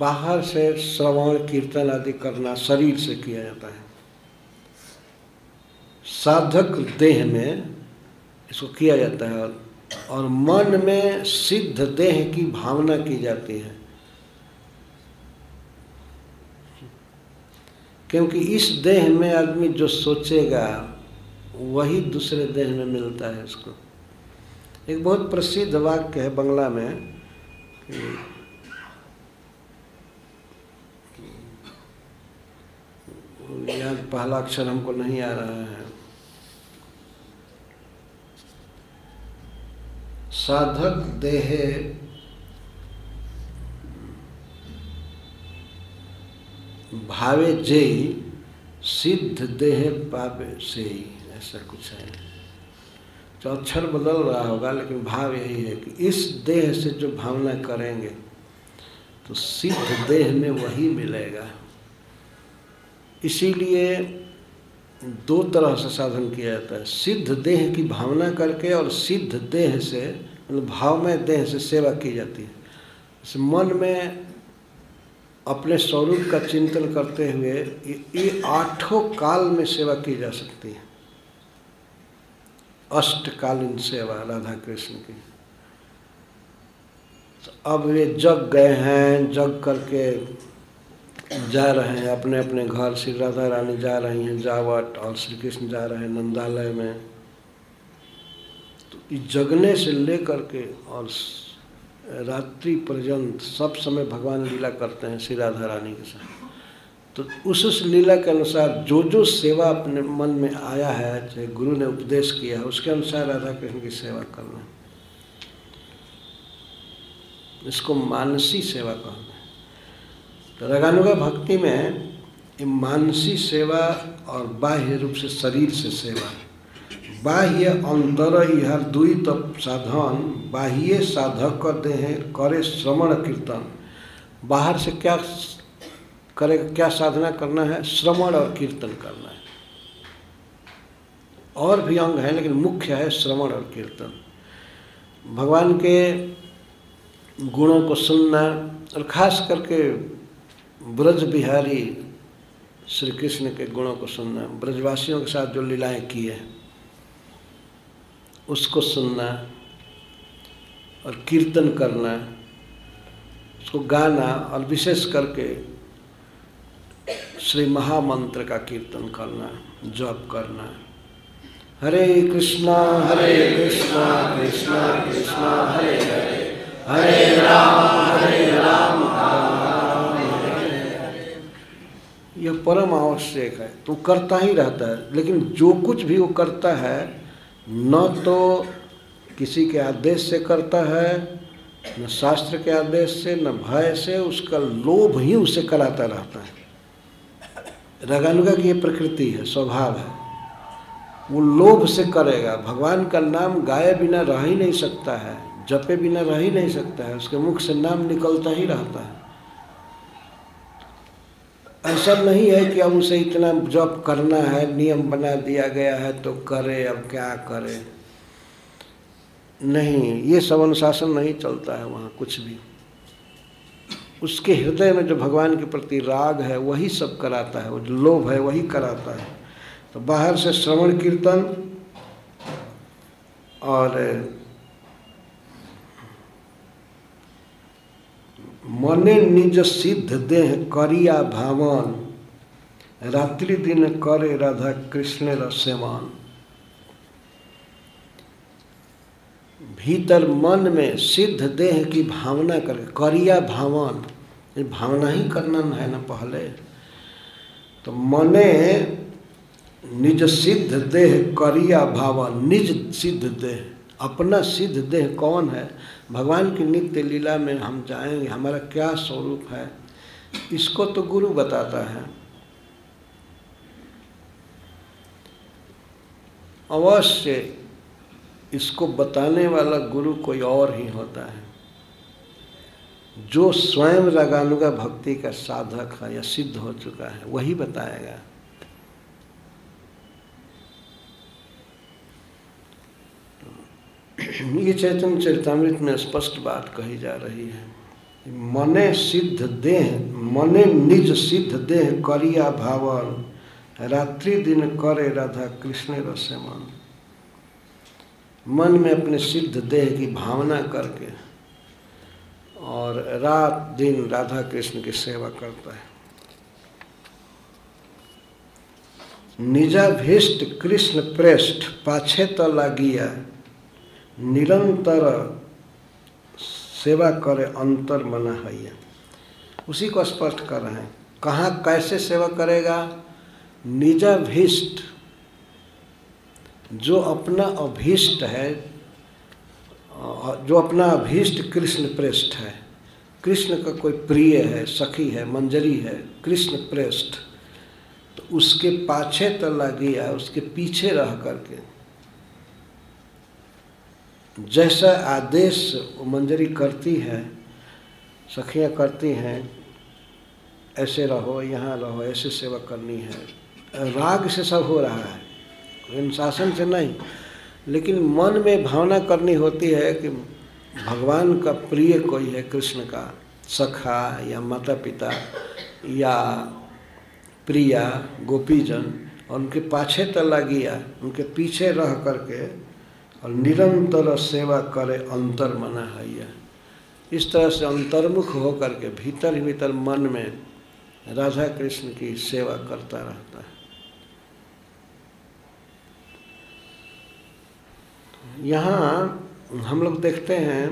बाहर से श्रवण, कीर्तन आदि करना शरीर से किया जाता है। साधक देह में इसको किया जाता है और मन में सिद्ध देह की भावना की जाती है। क्योंकि इस देह में आदमी जो सोचेगा, वही दूसरे देह में मिलता है उसको। एक बहुत प्रसिद्ध वाक्य है बंगला में कि याद पहला अक्षर हमको नहीं आ रहा है। साधक देह भावे जय सिद्ध देह पावे से ही ऐसा कुछ है। तो अक्षर बदल रहा होगा, लेकिन भाव यही है कि इस देह से जो भावना करेंगे तो सिद्ध देह में वही मिलेगा। इसीलिए दो तरह से साधन किया जाता है, सिद्ध देह की भावना करके और सिद्ध देह से मतलब भावमय देह से सेवा की जाती है। इस मन में अपने स्वरूप का चिंतन करते हुए ये आठों काल में सेवा की जा सकती है। अष्टकालीन सेवा, राधा कृष्ण की। तो अब वे जग गए हैं, जग करके जा रहे हैं अपने अपने घर, श्री राधा रानी जा रही हैं, जावट और श्री कृष्ण जा रहे हैं, नंदालय में। तो इस जगने से लेकर के और रात्रि पर्यंत सब समय भगवान लीला करते हैं श्री राधा रानी के साथ। तो उस उस लीला के अनुसार जो जो सेवा अपने मन में आया है, चाहे गुरु ने उपदेश किया है, उसके अनुसार राधा कृष्ण की सेवा करना इसको मानसी सेवा कहना तो रगानुगा भक्ति में मानसी सेवा और बाह्य रूप से शरीर से सेवा बाह्य अंतर यह द्वित साधन, बाह्य साधक करते हैं, करे श्रवण कीर्तन। बाहर से क्या करे क्या साधना करना है? श्रवण और कीर्तन करना है। और भी अंग है, लेकिन मुख्य है श्रवण और कीर्तन। भगवान के गुणों को सुनना, और खास करके ब्रज बिहारी श्री कृष्ण के गुणों को सुनना, ब्रजवासियों के साथ जो लीलाएँ की है। उसको सुनना और कीर्तन करना, उसको गाना और विशेष करके श्री महामंत्र का कीर्तन करना, जप करना। हरे कृष्णा हरे कृष्णा कृष्णा कृष्णा, हरे हरे। हरे राम हरे राम यह परम आवश्यक है। तो करता ही रहता है, लेकिन जो कुछ भी वो करता है न तो किसी के आदेश से करता है, न शास्त्र के आदेश से, न भय से, उसका लोभ ही उसे कराता रहता है। रागानुगा की ये प्रकृति है, स्वभाव है। वो लोभ से करेगा। भगवान का नाम गाए बिना रह ही नहीं सकता है, जपे बिना रह ही नहीं सकता है, उसके मुख से नाम निकलता ही रहता है। ऐसा नहीं है कि अब उसे इतना जप करना है, नियम बना दिया गया है तो करे, अब क्या करे? नहीं, ये सब अनुशासन नहीं चलता है वहाँ कुछ भी। उसके हृदय में जो भगवान के प्रति राग है, वही सब कराता है वो जो लोभ है, वही कराता है। तो बाहर से श्रवण, कीर्तन और मने निज सिद्ध देह करिया भावन। रात्रि दिन करे राधा कृष्ण रसेमान भीतर मन में सिद्ध देह की भावना कर, करिया भावन। ये भावना ही करना है ना पहले। तो मने निज सिद्ध देह करिया भावन, निज सिद्ध देह। अपना सिद्ध देह कौन है? भगवान की नित्य लीला में हम जाएँगे हमारा क्या स्वरूप है? इसको तो गुरु बताता है। अवश्य इसको बताने वाला गुरु कोई और ही होता है। जो स्वयं रागानुगा भक्ति का साधक है या सिद्ध हो चुका है, वही बताएगा। ये चैतन्य चरितमृत में स्पष्ट बात कही जा रही है मने सिद्ध देह, मने निज सिद्ध देह करिया भावन रात्रि दिन करे राधा कृष्ण रसमान मन। मन में अपने सिद्ध देह की भावना करके और रात दिन राधा कृष्ण की सेवा करता है। निजाभीष्ट कृष्ण प्रेष्ठ पाछे तो लागिया। निरंतर सेवा करे, अंतर मना है उसी को स्पष्ट कर रहे हैं। कहाँ कैसे सेवा करेगा? निजाभीष्ट। जो अपना अभीष्ट है, जो अपना अभीष्ट कृष्ण प्रेष्ठ है। कृष्ण का कोई प्रिय है, सखी है, मंजरी है, कृष्ण प्रेष्ठ। तो उसके पाछे तो लगिया उसके पीछे रह करके। जैसा आदेश मंजरी करती है, सखियाँ करती हैं, ऐसे रहो, यहाँ रहो, ऐसे सेवा करनी है। राग से सब हो रहा है अनुशासन से नहीं। लेकिन मन में भावना करनी होती है कि भगवान का प्रिय कोई है, कृष्ण का, सखा या माता पिता या प्रिया, गोपीजन, और उनके पाछे तला गया, उनके पीछे रह करके और निरंतर सेवा करे, अंतर मना है इस तरह से अंतर्मुख होकर के भीतर ही भीतर मन में राधा कृष्ण की सेवा करता रहता है। यहाँ हम लोग देखते हैं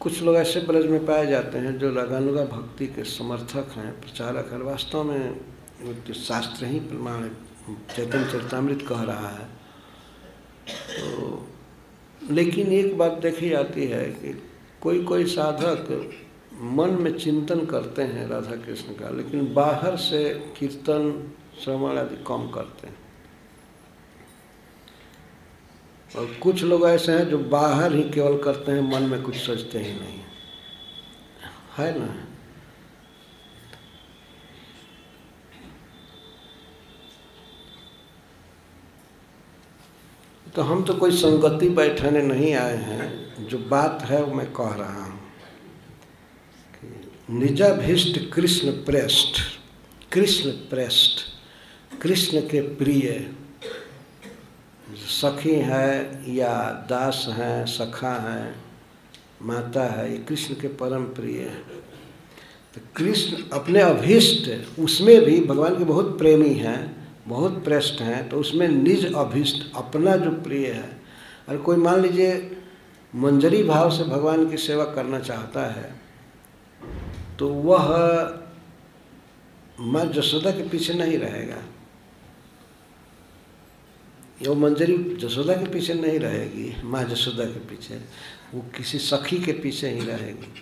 कुछ लोग ऐसे ब्रज में पाए जाते हैं जो लगानुगा भक्ति के समर्थक हैं, प्रचारक हैं। वास्तव में शास्त्र ही प्रमाण चैतन्य चरितमृत कह रहा है। तो लेकिन एक बात देखी जाती है कि कोई कोई साधक मन में चिंतन करते हैं राधा कृष्ण का, लेकिन बाहर से कीर्तन, श्रवण आदि कम करते हैं। और कुछ लोग ऐसे हैं जो बाहर ही केवल करते हैं, मन में कुछ सोचते ही नहीं। है ना? तो हम तो कोई संगति बैठाने नहीं आए हैं। जो बात है, वो मैं कह रहा हूँ निजाभिष्ट कृष्ण प्रेष्ठ कृष्ण प्रेष्ठ, कृष्ण के प्रिय सखी है या दास हैं, सखा हैं, माता है, ये कृष्ण के परम प्रिय है। तो कृष्ण अपने अभीष्ट, उसमें भी भगवान के बहुत प्रेमी हैं, बहुत प्रेष्ठ हैं तो उसमें निज अभीष्ट, अपना जो प्रिय है। अगर कोई मान लीजिए, मंजरी भाव से भगवान की सेवा करना चाहता है तो वह माँ जसोदा के पीछे नहीं रहेगा। ये वो मंजरी जसोदा के पीछे नहीं रहेगी, माँ जसोदा के पीछे, वो किसी सखी के पीछे ही रहेगी।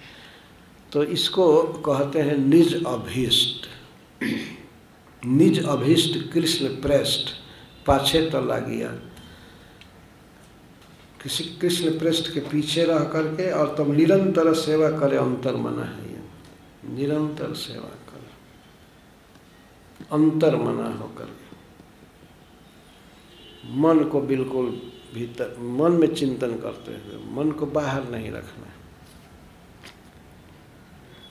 तो इसको कहते हैं निज अभीष्ट। निज अभीष्ट कृष्ण प्रेष्ठ, पाछे तो लागिया। किसी कृष्ण पृष्ठ के पीछे रह करके और तब निरंतर सेवा करे, अंतर मना है निरंतर सेवा करे। अंतर मना होकर मन को बिल्कुल भीतर, मन में चिंतन करते हुए, मन को बाहर नहीं रखना।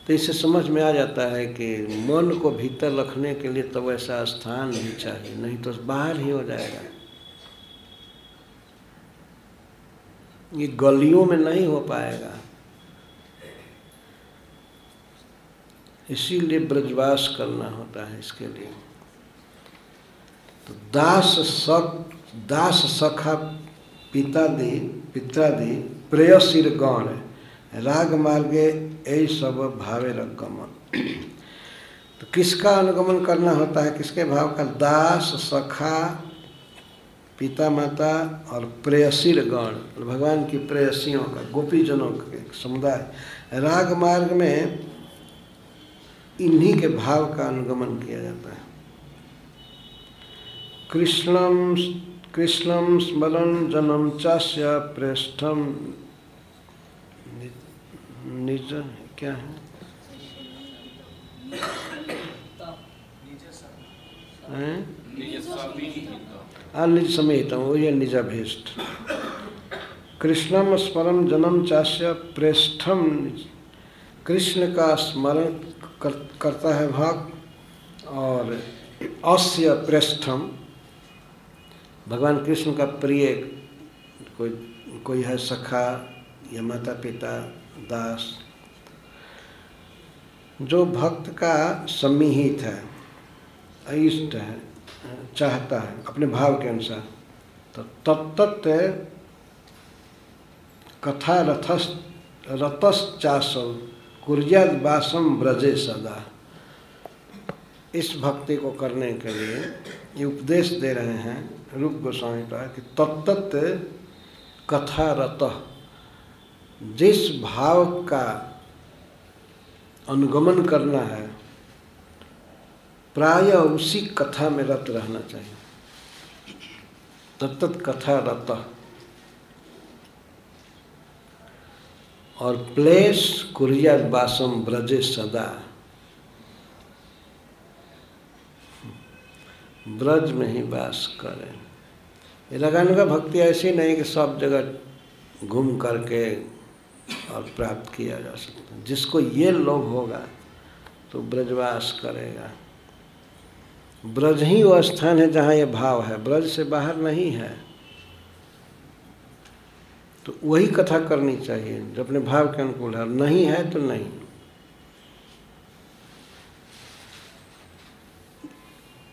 तो इससे समझ में आ जाता है कि मन को भीतर रखने के लिए तो वैसा स्थान भी चाहिए, नहीं तो बाहर ही हो जाएगा। ये गलियों में नहीं हो पाएगा। इसीलिए ब्रजवास करना होता है इसके लिए। तो दास सख दास सखा पिता दे दी पितादि प्रेयसिर गण। राग मार्गे यही सब भावे गमन तो किसका अनुगमन करना होता है? किसके भाव का? दास सखा, पिता माता और प्रेयसीर गण। भगवान की प्रेयसियों का, गोपीजनों के समुदाय। राग मार्ग में इन्हीं के भाव का अनुगमन किया जाता है। कृष्णम कृष्णम स्मरण जन्म चास्य प्रेष्ठम निज क्या है? हैं? निज समेत वो ये निजाभीष्ट। कृष्णम स्मरण जन्म चास्य प्रेष्ठम कृष्ण का स्मरण कर, करता है भक्त और अस्य प्रेष्ठम भगवान कृष्ण का प्रिय कोई कोई है सखा या माता पिता दास? जो भक्त का सम्मिहित है, अइष्ट है, चाहता है, अपने भाव के अनुसार तो तत्त कथा रथस रतश्चासव कुर्याद वासम ब्रजे सदा। इस भक्ति को करने के लिए ये उपदेश दे रहे हैं रूप गोस्वामी का कि तत्त कथा रत जिस भाव का अनुगमन करना है, प्राय उसी कथा में रत रहना चाहिए। तत्त कथा रत और प्लेस कुरिया बासम ब्रजे सदा। ब्रज में ही वास करें। ये लगाने का भक्ति ऐसी नहीं कि सब जगह घूम करके और प्राप्त किया जा सकता है। जिसको ये लोभ होगा तो ब्रजवास करेगा। ब्रज ही वो स्थान है जहाँ ये भाव है। ब्रज से बाहर नहीं है। तो वही कथा करनी चाहिए। जो अपने भाव के अनुकूल है। नहीं है तो नहीं।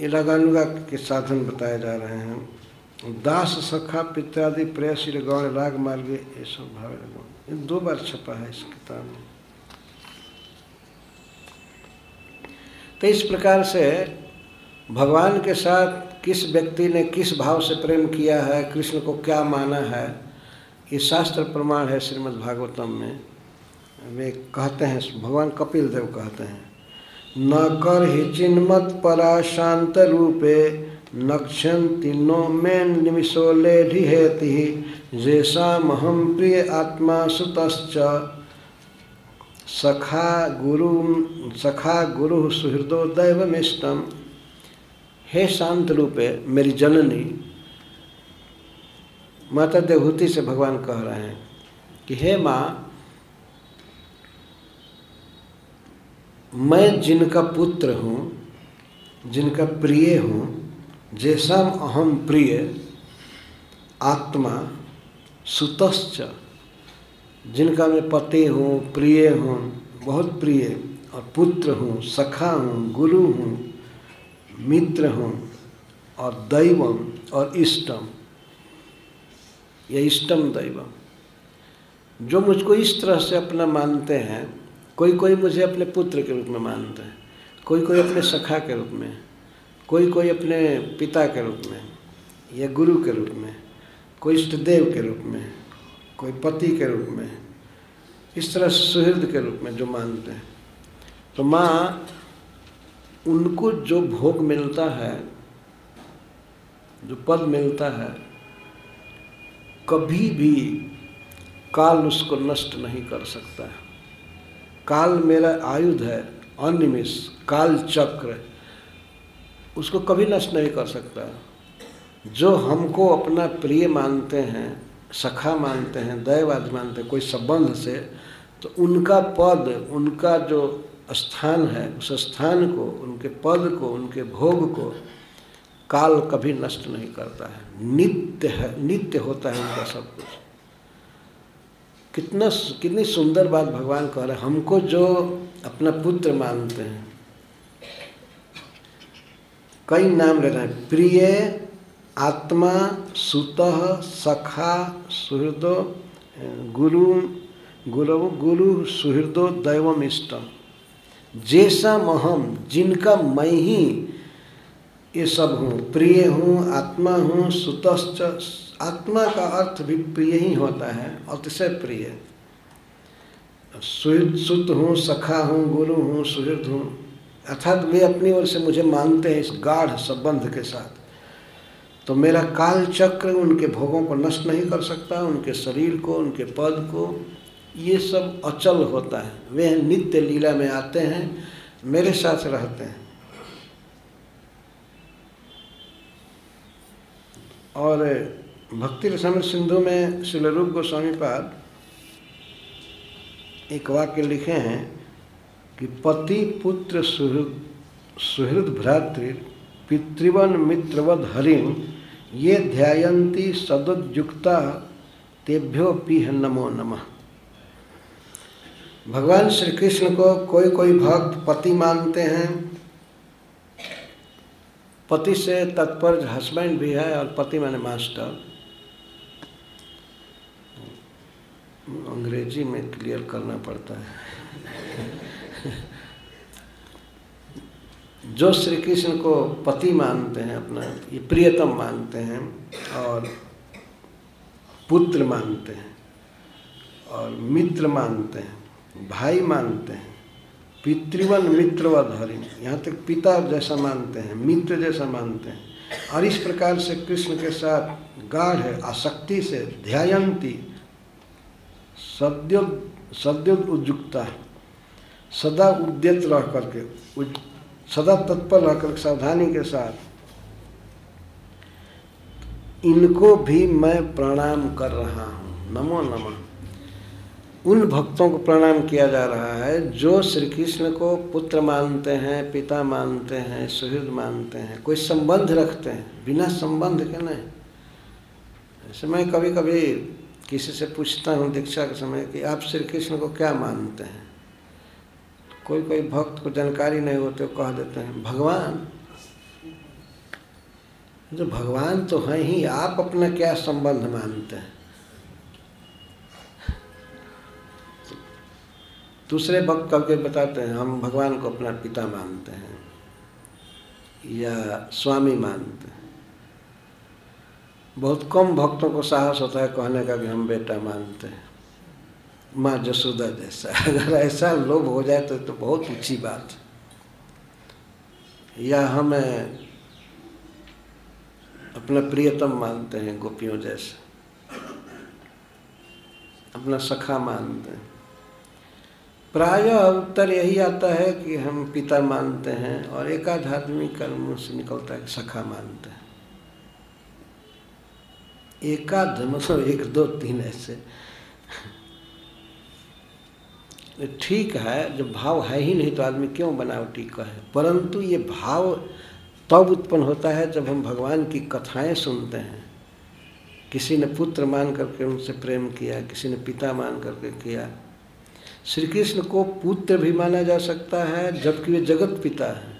ये लगानुगा के साधन बताए जा रहे हैं। दास सखा पित्रादि प्रेयसी गौण राग मार्गे, ये सब भाव ये दो बार छपा है इस किताब में। तो इस प्रकार से भगवान के साथ किस व्यक्ति ने किस भाव से प्रेम किया है, कृष्ण को क्या माना है, ये शास्त्र प्रमाण है श्रीमद् भागवतम में। वे कहते हैं, भगवान कपिल देव कहते हैं। न कर ही चिन्मत परा शांत रूपे नक्षंति नो मेन निमिषो लेढ़िहेति जैसा महम प्रिय आत्मा सुतश्च। सखा गुरु सखा गुरु सुहृदो दैवमिष्टम। हे शांत रूपे, मेरी जननी, माता देवहूति से भगवान कह रहे हैं कि हे माँ मैं जिनका पुत्र हूँ, जिनका प्रिय हूँ, जैसा अहम प्रिय आत्मा सुतश्च, जिनका मैं पति हूँ, प्रिय हूँ, बहुत प्रिय, और पुत्र हूँ, सखा हूँ, गुरु हूँ, मित्र हूँ, और दैवम, और इष्टम। ये इष्टम दैवम। जो मुझको इस तरह से अपना मानते हैं कोई कोई मुझे अपने पुत्र के रूप में मानते हैं, कोई कोई अपने सखा के रूप में, कोई कोई अपने पिता के रूप में, या गुरु के रूप में, कोई इष्ट देव के रूप में, कोई पति के रूप में, इस तरह सुहृद के रूप में जो मानते हैं। तो माँ, उनको जो भोग मिलता है, जो पद मिलता है, कभी भी काल उसको नष्ट नहीं कर सकता है। काल मेरा आयुध है, अनिमिष, काल चक्र, उसको कभी नष्ट नहीं कर सकता। जो हमको अपना प्रिय मानते हैं, सखा मानते हैं दैवाद मानते हैं, कोई संबंध से तो उनका पद, उनका जो स्थान है, उस स्थान को, उनके पद को, उनके भोग को काल कभी नष्ट नहीं करता है। नित्य है, नित्य होता है उनका सब कुछ। कितना कितनी सुंदर बात भगवान कह रहे हैं। हमको जो अपना पुत्र मानते हैं, कई नाम ले रहे हैं। प्रिय, आत्मा, सुत, सखा, सुहृदो, गुरु गुरु गुरु, सुहृदो, दैवम इष्टम जैसा महम जिनका मैं ही ये सब हूँ। प्रिय हूँ, आत्मा हूँ, सुतश्च आत्मा का अर्थ भी प्रिय ही होता है अतिशय प्रिय। सुत हूँ, सखा हूँ, गुरु हूँ, सुहृद हूँ। अर्थात वे अपनी ओर से मुझे मानते हैं इस गाढ़ संबंध के साथ। तो मेरा काल चक्र उनके भोगों को नष्ट नहीं कर सकता, उनके शरीर को, उनके पद को। ये सब अचल होता है। वे नित्य लीला में आते हैं, मेरे साथ रहते हैं। और भक्ति रसायन सिंधु में श्री रूप गोस्वामी पाद एक वाक्य लिखे हैं कि पति पुत्र सुहृद सुहृद भ्रातृ, पितृवन मित्रवद हरिम ये ध्यायंती सदुद्युक्ता तेभ्यो पीह नमो नमः। भगवान श्री कृष्ण को कोई कोई भक्त पति मानते हैं। पति से तत्पर हस्बैंड भी है और पति माने मास्टर। अंग्रेज़ी में क्लियर करना पड़ता है। जो श्री कृष्ण को पति मानते हैं अपना, ये प्रियतम मानते हैं और पुत्र मानते हैं और मित्र मानते हैं, भाई मानते हैं पितृवन मित्रवध हरि, यहाँ तक पिता जैसा मानते हैं, मित्र जैसा मानते हैं। और इस प्रकार से कृष्ण के साथ गाढ़ आसक्ति से, ध्यायंती सद्यो सद्यो उद्युक्ता सदा उद्यत रह करके सदा तत्पर रह कर सावधानी के साथ। इनको भी मैं प्रणाम कर रहा हूँ। नमो नमः। उन भक्तों को प्रणाम किया जा रहा है जो श्री कृष्ण को पुत्र मानते हैं, पिता मानते हैं सुहृद मानते हैं, कोई संबंध रखते हैं, बिना संबंध के नहीं। ऐसे मैं कभी कभी किसी से पूछता हूँ दीक्षा के समय कि आप श्री कृष्ण को क्या मानते हैं? कोई कोई भक्त को जानकारी नहीं होते कह देते हैं, भगवान जो भगवान तो हैं ही, आप अपना क्या संबंध मानते हैं? दूसरे भक्त करके बताते हैं, हम भगवान को अपना पिता मानते हैं या स्वामी मानते हैं। बहुत कम भक्तों को साहस होता है कहने का कि हम बेटा मानते हैं। माँ जसोदा जैसा अगर ऐसा लोभ हो जाए तो तो बहुत ऊँची बात या हमें अपना प्रियतम मानते हैं, गोपियों जैसे। अपना सखा मानते हैं। प्राय उत्तर यही आता है कि हम पिता मानते हैं और एक आध आदमी कर्म से निकलता है सखा मानते हैं। एकाध मतलब एक, दो, तीन ऐसे। ठीक है, जब भाव है ही नहीं तो आदमी क्यों बनावटी कहे? परंतु ये भाव तब उत्पन्न होता है जब हम भगवान की कथाएँ सुनते हैं। किसी ने पुत्र मान करके उनसे प्रेम किया, किसी ने पिता मान करके किया। श्री कृष्ण को पुत्र भी माना जा सकता है, जबकि वे जगत पिता है।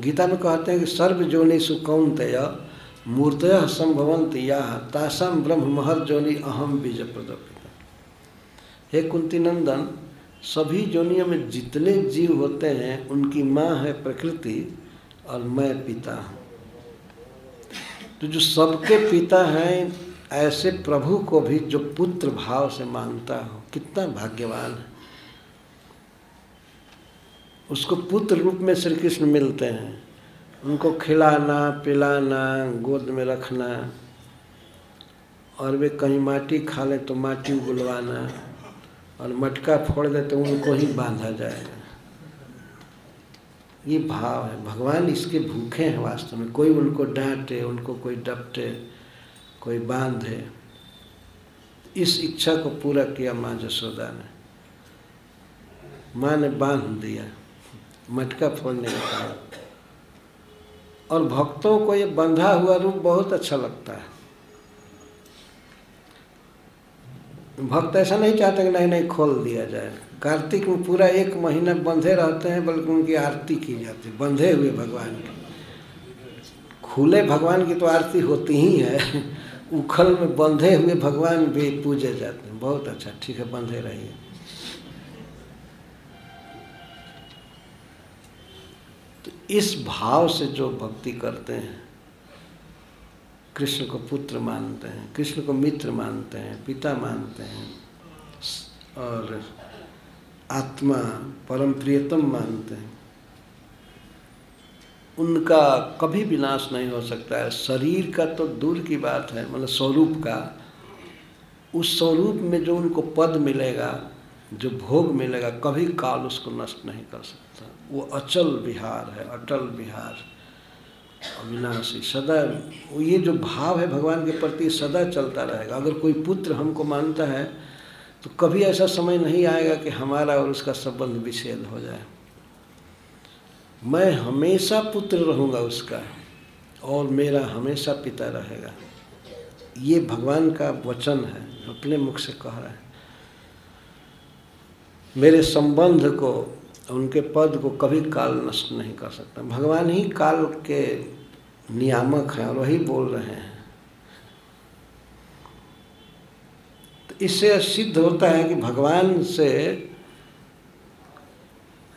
गीता में कहते हैं कि सर्व जोनि सुकौंतय मूर्तय संभवंत या तासम ब्रह्म महर जोनि अहम बीज प्रदपिता हे कुंती नंदन, सभी जोनियों में जितने जीव होते हैं, उनकी माँ है प्रकृति और मैं पिता हूँ। तो जो सबके पिता हैं, ऐसे प्रभु को भी जो पुत्र भाव से मानता हो, कितना भाग्यवान है। उसको पुत्र रूप में श्री कृष्ण मिलते हैं। उनको खिलाना, पिलाना, गोद में रखना, और वे कहीं माटी खा ले तो माटी उगलवाना और मटका फोड़ दे तो उनको ही बांधा जाएगा ये भाव है। भगवान इसके भूखे हैं वास्तव में। कोई उनको डांटे, उनको कोई डपटे, कोई बांधे। इस इच्छा को पूरा किया माँ जसोदा ने। माँ ने बाँध दिया। मटका फोड़ने का और भक्तों को ये बंधा हुआ रूप बहुत अच्छा लगता है। भक्त ऐसा नहीं चाहते कि नहीं नहीं, खोल दिया जाए। कार्तिक में पूरा एक महीना बंधे रहते हैं, बल्कि उनकी आरती की जाती है, बंधे हुए भगवान की। खुले भगवान की तो आरती होती ही है, उखल में बंधे हुए भगवान भी पूजे जाते हैं। बहुत अच्छा ठीक है, बंधे रहिए। इस भाव से जो भक्ति करते हैं, कृष्ण को पुत्र मानते हैं, कृष्ण को मित्र मानते हैं, पिता मानते हैं, और आत्मा परम प्रियतम मानते हैं, उनका कभी विनाश नहीं हो सकता है। शरीर का तो दूर की बात है मतलब स्वरूप का। उस स्वरूप में जो उनको पद मिलेगा जो भोग मिलेगा, कभी काल उसको नष्ट नहीं कर सकता। वो अचल विहार है, अटल विहार। अविनाशी सदा ये जो भाव है भगवान के प्रति सदा चलता रहेगा। अगर कोई पुत्र हमको मानता है तो कभी ऐसा समय नहीं आएगा कि हमारा और उसका संबंध विच्छेद हो जाए। मैं हमेशा पुत्र रहूँगा उसका, और मेरा हमेशा पिता रहेगा। ये भगवान का वचन है, अपने मुख से कह रहा है। मेरे संबंध को, उनके पद को कभी काल नष्ट नहीं कर सकता। भगवान ही काल के नियामक हैं और वही बोल रहे हैं। तो इससे सिद्ध होता है कि भगवान से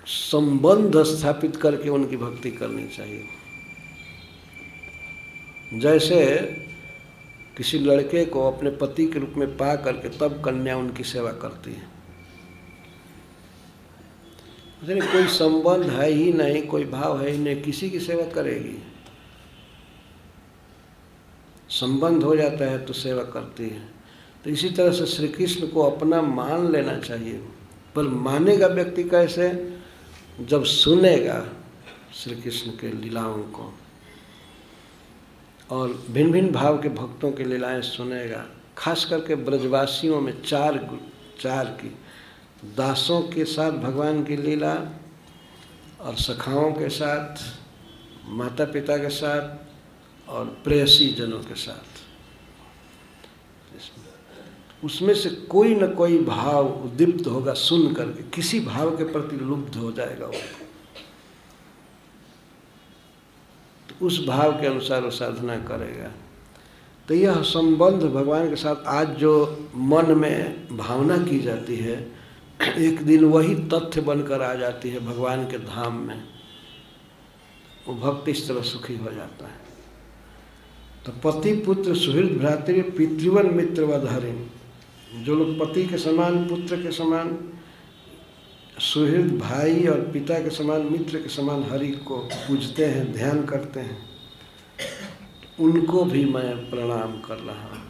संबंध स्थापित करके उनकी भक्ति करनी चाहिए। जैसे किसी लड़के को अपने पति के रूप में पा करके तब कन्या उनकी सेवा करती है। नहीं, कोई संबंध है ही नहीं, कोई भाव है ही नहीं, किसी की सेवा करेगी। संबंध हो जाता है तो सेवा करती है। तो इसी तरह से श्री कृष्ण को अपना मान लेना चाहिए। पर मानेगा व्यक्ति कैसे? जब सुनेगा श्री कृष्ण के लीलाओं को और भिन्न भिन्न भाव के भक्तों की लीलाएँ सुनेगा। खास करके ब्रजवासियों में चार चार की दासों के साथ भगवान की लीला और सखाओं के साथ माता पिता के साथ और प्रेयसी जनों के साथ। उसमें से कोई न कोई भाव उद्दीप्त होगा सुन करके। किसी भाव के प्रति लुब्ध हो जाएगा वो। तो उस भाव के अनुसार वो साधना करेगा। तो यह संबंध भगवान के साथ आज जो मन में भावना की जाती है एक दिन वही तथ्य बनकर आ जाती है भगवान के धाम में। वो भक्त इस तरह सुखी हो जाता है। तो पति, पुत्र, सुहृद, भ्रातृ, पितृवन मित्र वधरिन जो लोग पति के समान, पुत्र के समान, सुहृद भाई और पिता के समान, मित्र के समान, हरि को पूजते हैं, ध्यान करते हैं, उनको भी मैं प्रणाम कर रहा हूँ।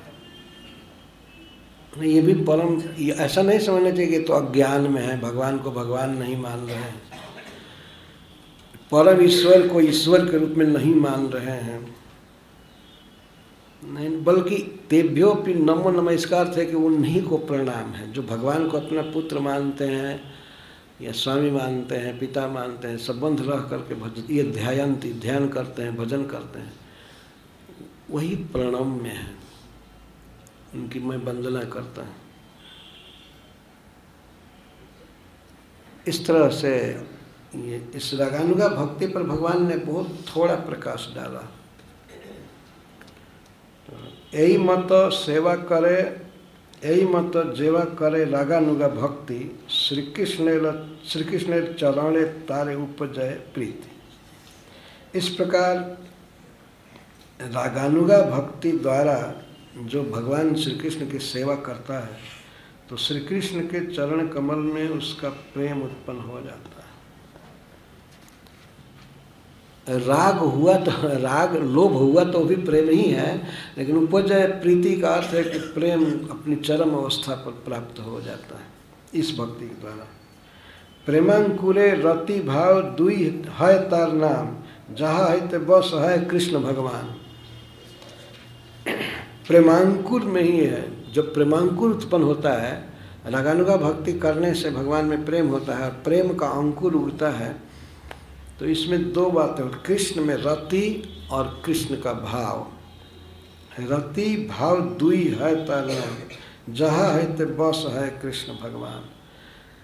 ये भी परम ऐसा नहीं समझना चाहिए कि तो अज्ञान में है, भगवान को भगवान नहीं मान रहे हैं। परम ईश्वर को ईश्वर के रूप में नहीं मान रहे हैं। नहीं, बल्कि तेभ्यो भी नमो नमस्कार थे कि उन्हीं को प्रणाम है, जो भगवान को अपना पुत्र मानते हैं, या स्वामी मानते हैं, पिता मानते हैं, संबंध रह करके भजन ये ध्यान ध्यान करते हैं, भजन करते हैं, वही प्रणम में है। उनकी मैं वंदना करता हूँ। इस तरह से ये इस रागानुगा भक्ति पर भगवान ने बहुत थोड़ा प्रकाश डाला। यही मत सेवा करे यही मत जेवा करे रागानुगा भक्ति श्री कृष्ण श्री कृष्ण चरणे तारे उपजय प्रीति। इस प्रकार रागानुगा भक्ति द्वारा जो भगवान श्री कृष्ण की सेवा करता है तो श्री कृष्ण के चरण कमल में उसका प्रेम उत्पन्न हो जाता है। राग हुआ तो राग, लोभ हुआ तो भी प्रेम ही है, लेकिन उपजय प्रीति का अर्थ है कि प्रेम अपनी चरम अवस्था पर प्राप्त हो जाता है, इस भक्ति के द्वारा। प्रेमांकुरे रति भाव दुई है तार नाम, जहाँ है तो बस है कृष्ण भगवान। प्रेमांकुर में ही है। जब प्रेमांकुर उत्पन्न होता है, रागानुगा भक्ति करने से भगवान में प्रेम होता है और प्रेम का अंकुर उगता है तो इसमें दो बातें कृष्ण में रति और कृष्ण का भाव। रति भाव दुई है तारा। जहाँ है तो बस है कृष्ण भगवान।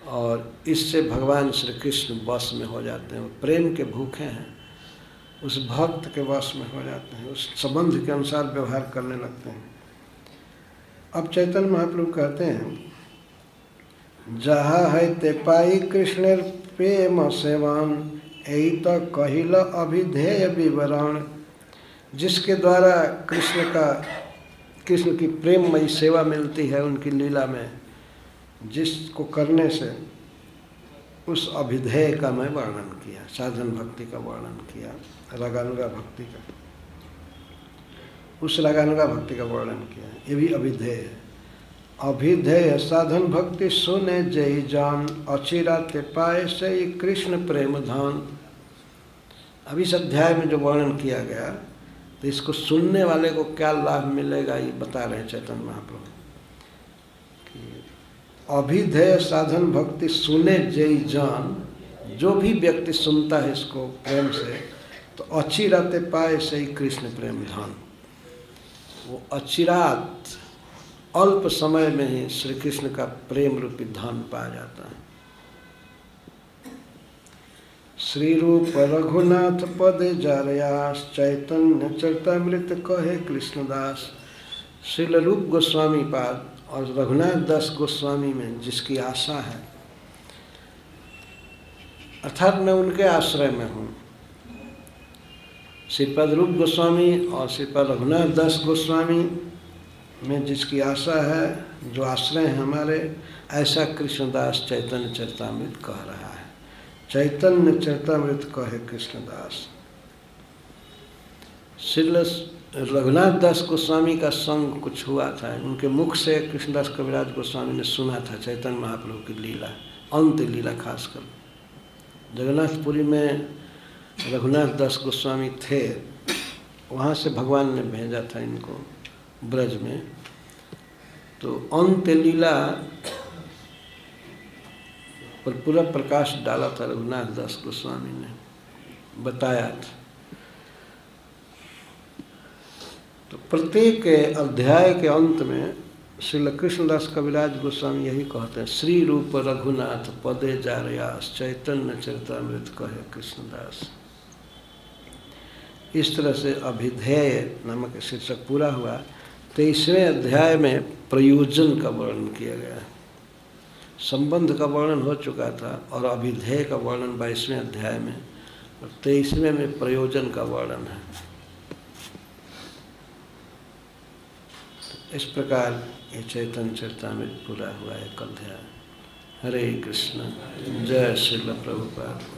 और इससे भगवान श्री कृष्ण बस में हो जाते हैं। प्रेम के भूखे हैं। उस भक्त के वश में हो जाते हैं, उस संबंध के अनुसार व्यवहार करने लगते हैं। अब चैतन्य महाप्रभु कहते हैं, जहा है ते पाई कृष्ण प्रेम सेवान यही तो कहिल अभिधेय विवरण, जिसके द्वारा कृष्ण का, कृष्ण की प्रेममयी सेवा मिलती है उनकी लीला में, जिसको करने से उस अभिधेय का मैं वर्णन किया, साधन भक्ति का वर्णन किया। रागानुगा भक्ति का। उस रागानुगा भक्ति का वर्णन किया ये भी अभिधेय है। अभिधेय, साधन भक्ति सुने जय जान, अचिरा ते पाए से कृष्ण प्रेम धान। अब इस अध्याय में जो वर्णन किया गया तो इसको सुनने वाले को क्या लाभ मिलेगा, ये बता रहे चैतन्य महाप्रभु। अभिधेय, साधन भक्ति सुने जय जान, जो भी व्यक्ति सुनता है इसको प्रेम से तो अचिराते पाए से ही कृष्ण प्रेम धन। वो अचिरात अल्प समय में ही श्री कृष्ण का प्रेम रूपी धन पाया जाता है। श्री रूप रघुनाथ पद जारयास चैतन्य चरतामृत कहे कृष्णदास। श्रील रूप गोस्वामी पाद और रघुनाथ दास गोस्वामी में जिसकी आशा है। अर्थात मैं उनके आश्रय में हूँ। श्रीपद रूप गोस्वामी और श्रीपद रघुनाथ दास गोस्वामी में जिसकी आशा है, जो आश्रय है हमारे, ऐसा कृष्णदास चैतन्य चरितमृत कह रहा है। चैतन्य चरितमृत कहे कृष्णदास। श्रील रघुनाथ दास गोस्वामी का संग कुछ हुआ था। उनके मुख से कृष्णदास कविराज गोस्वामी ने सुना था चैतन्य महाप्रभु की लीला, अंत लीला खासकर। जगन्नाथपुरी में रघुनाथ दास गोस्वामी थे, वहाँ से भगवान ने भेजा था इनको ब्रज में। तो अंत लीला पर पूरा प्रकाश डाला था रघुनाथ दास गोस्वामी ने, बताया था। तो प्रत्येक अध्याय के अंत में श्री कृष्णदास कविराज गोस्वामी यही कहते हैं, श्री रूप रघुनाथ पदे जारयास चैतन्य चरितमृत कहे कृष्णदास इस तरह से अभिधेय नामक शीर्षक पूरा हुआ। तेईसवें अध्याय में प्रयोजन का वर्णन किया गया संबंध का वर्णन हो चुका था और अभिधेय का वर्णन बाईसवें अध्याय में। और तेईसवें में प्रयोजन का वर्णन है। इस प्रकार ये चैतन्य में पूरा हुआ एक अध्याय। हरे कृष्ण, जय श्रील प्रभुपाद।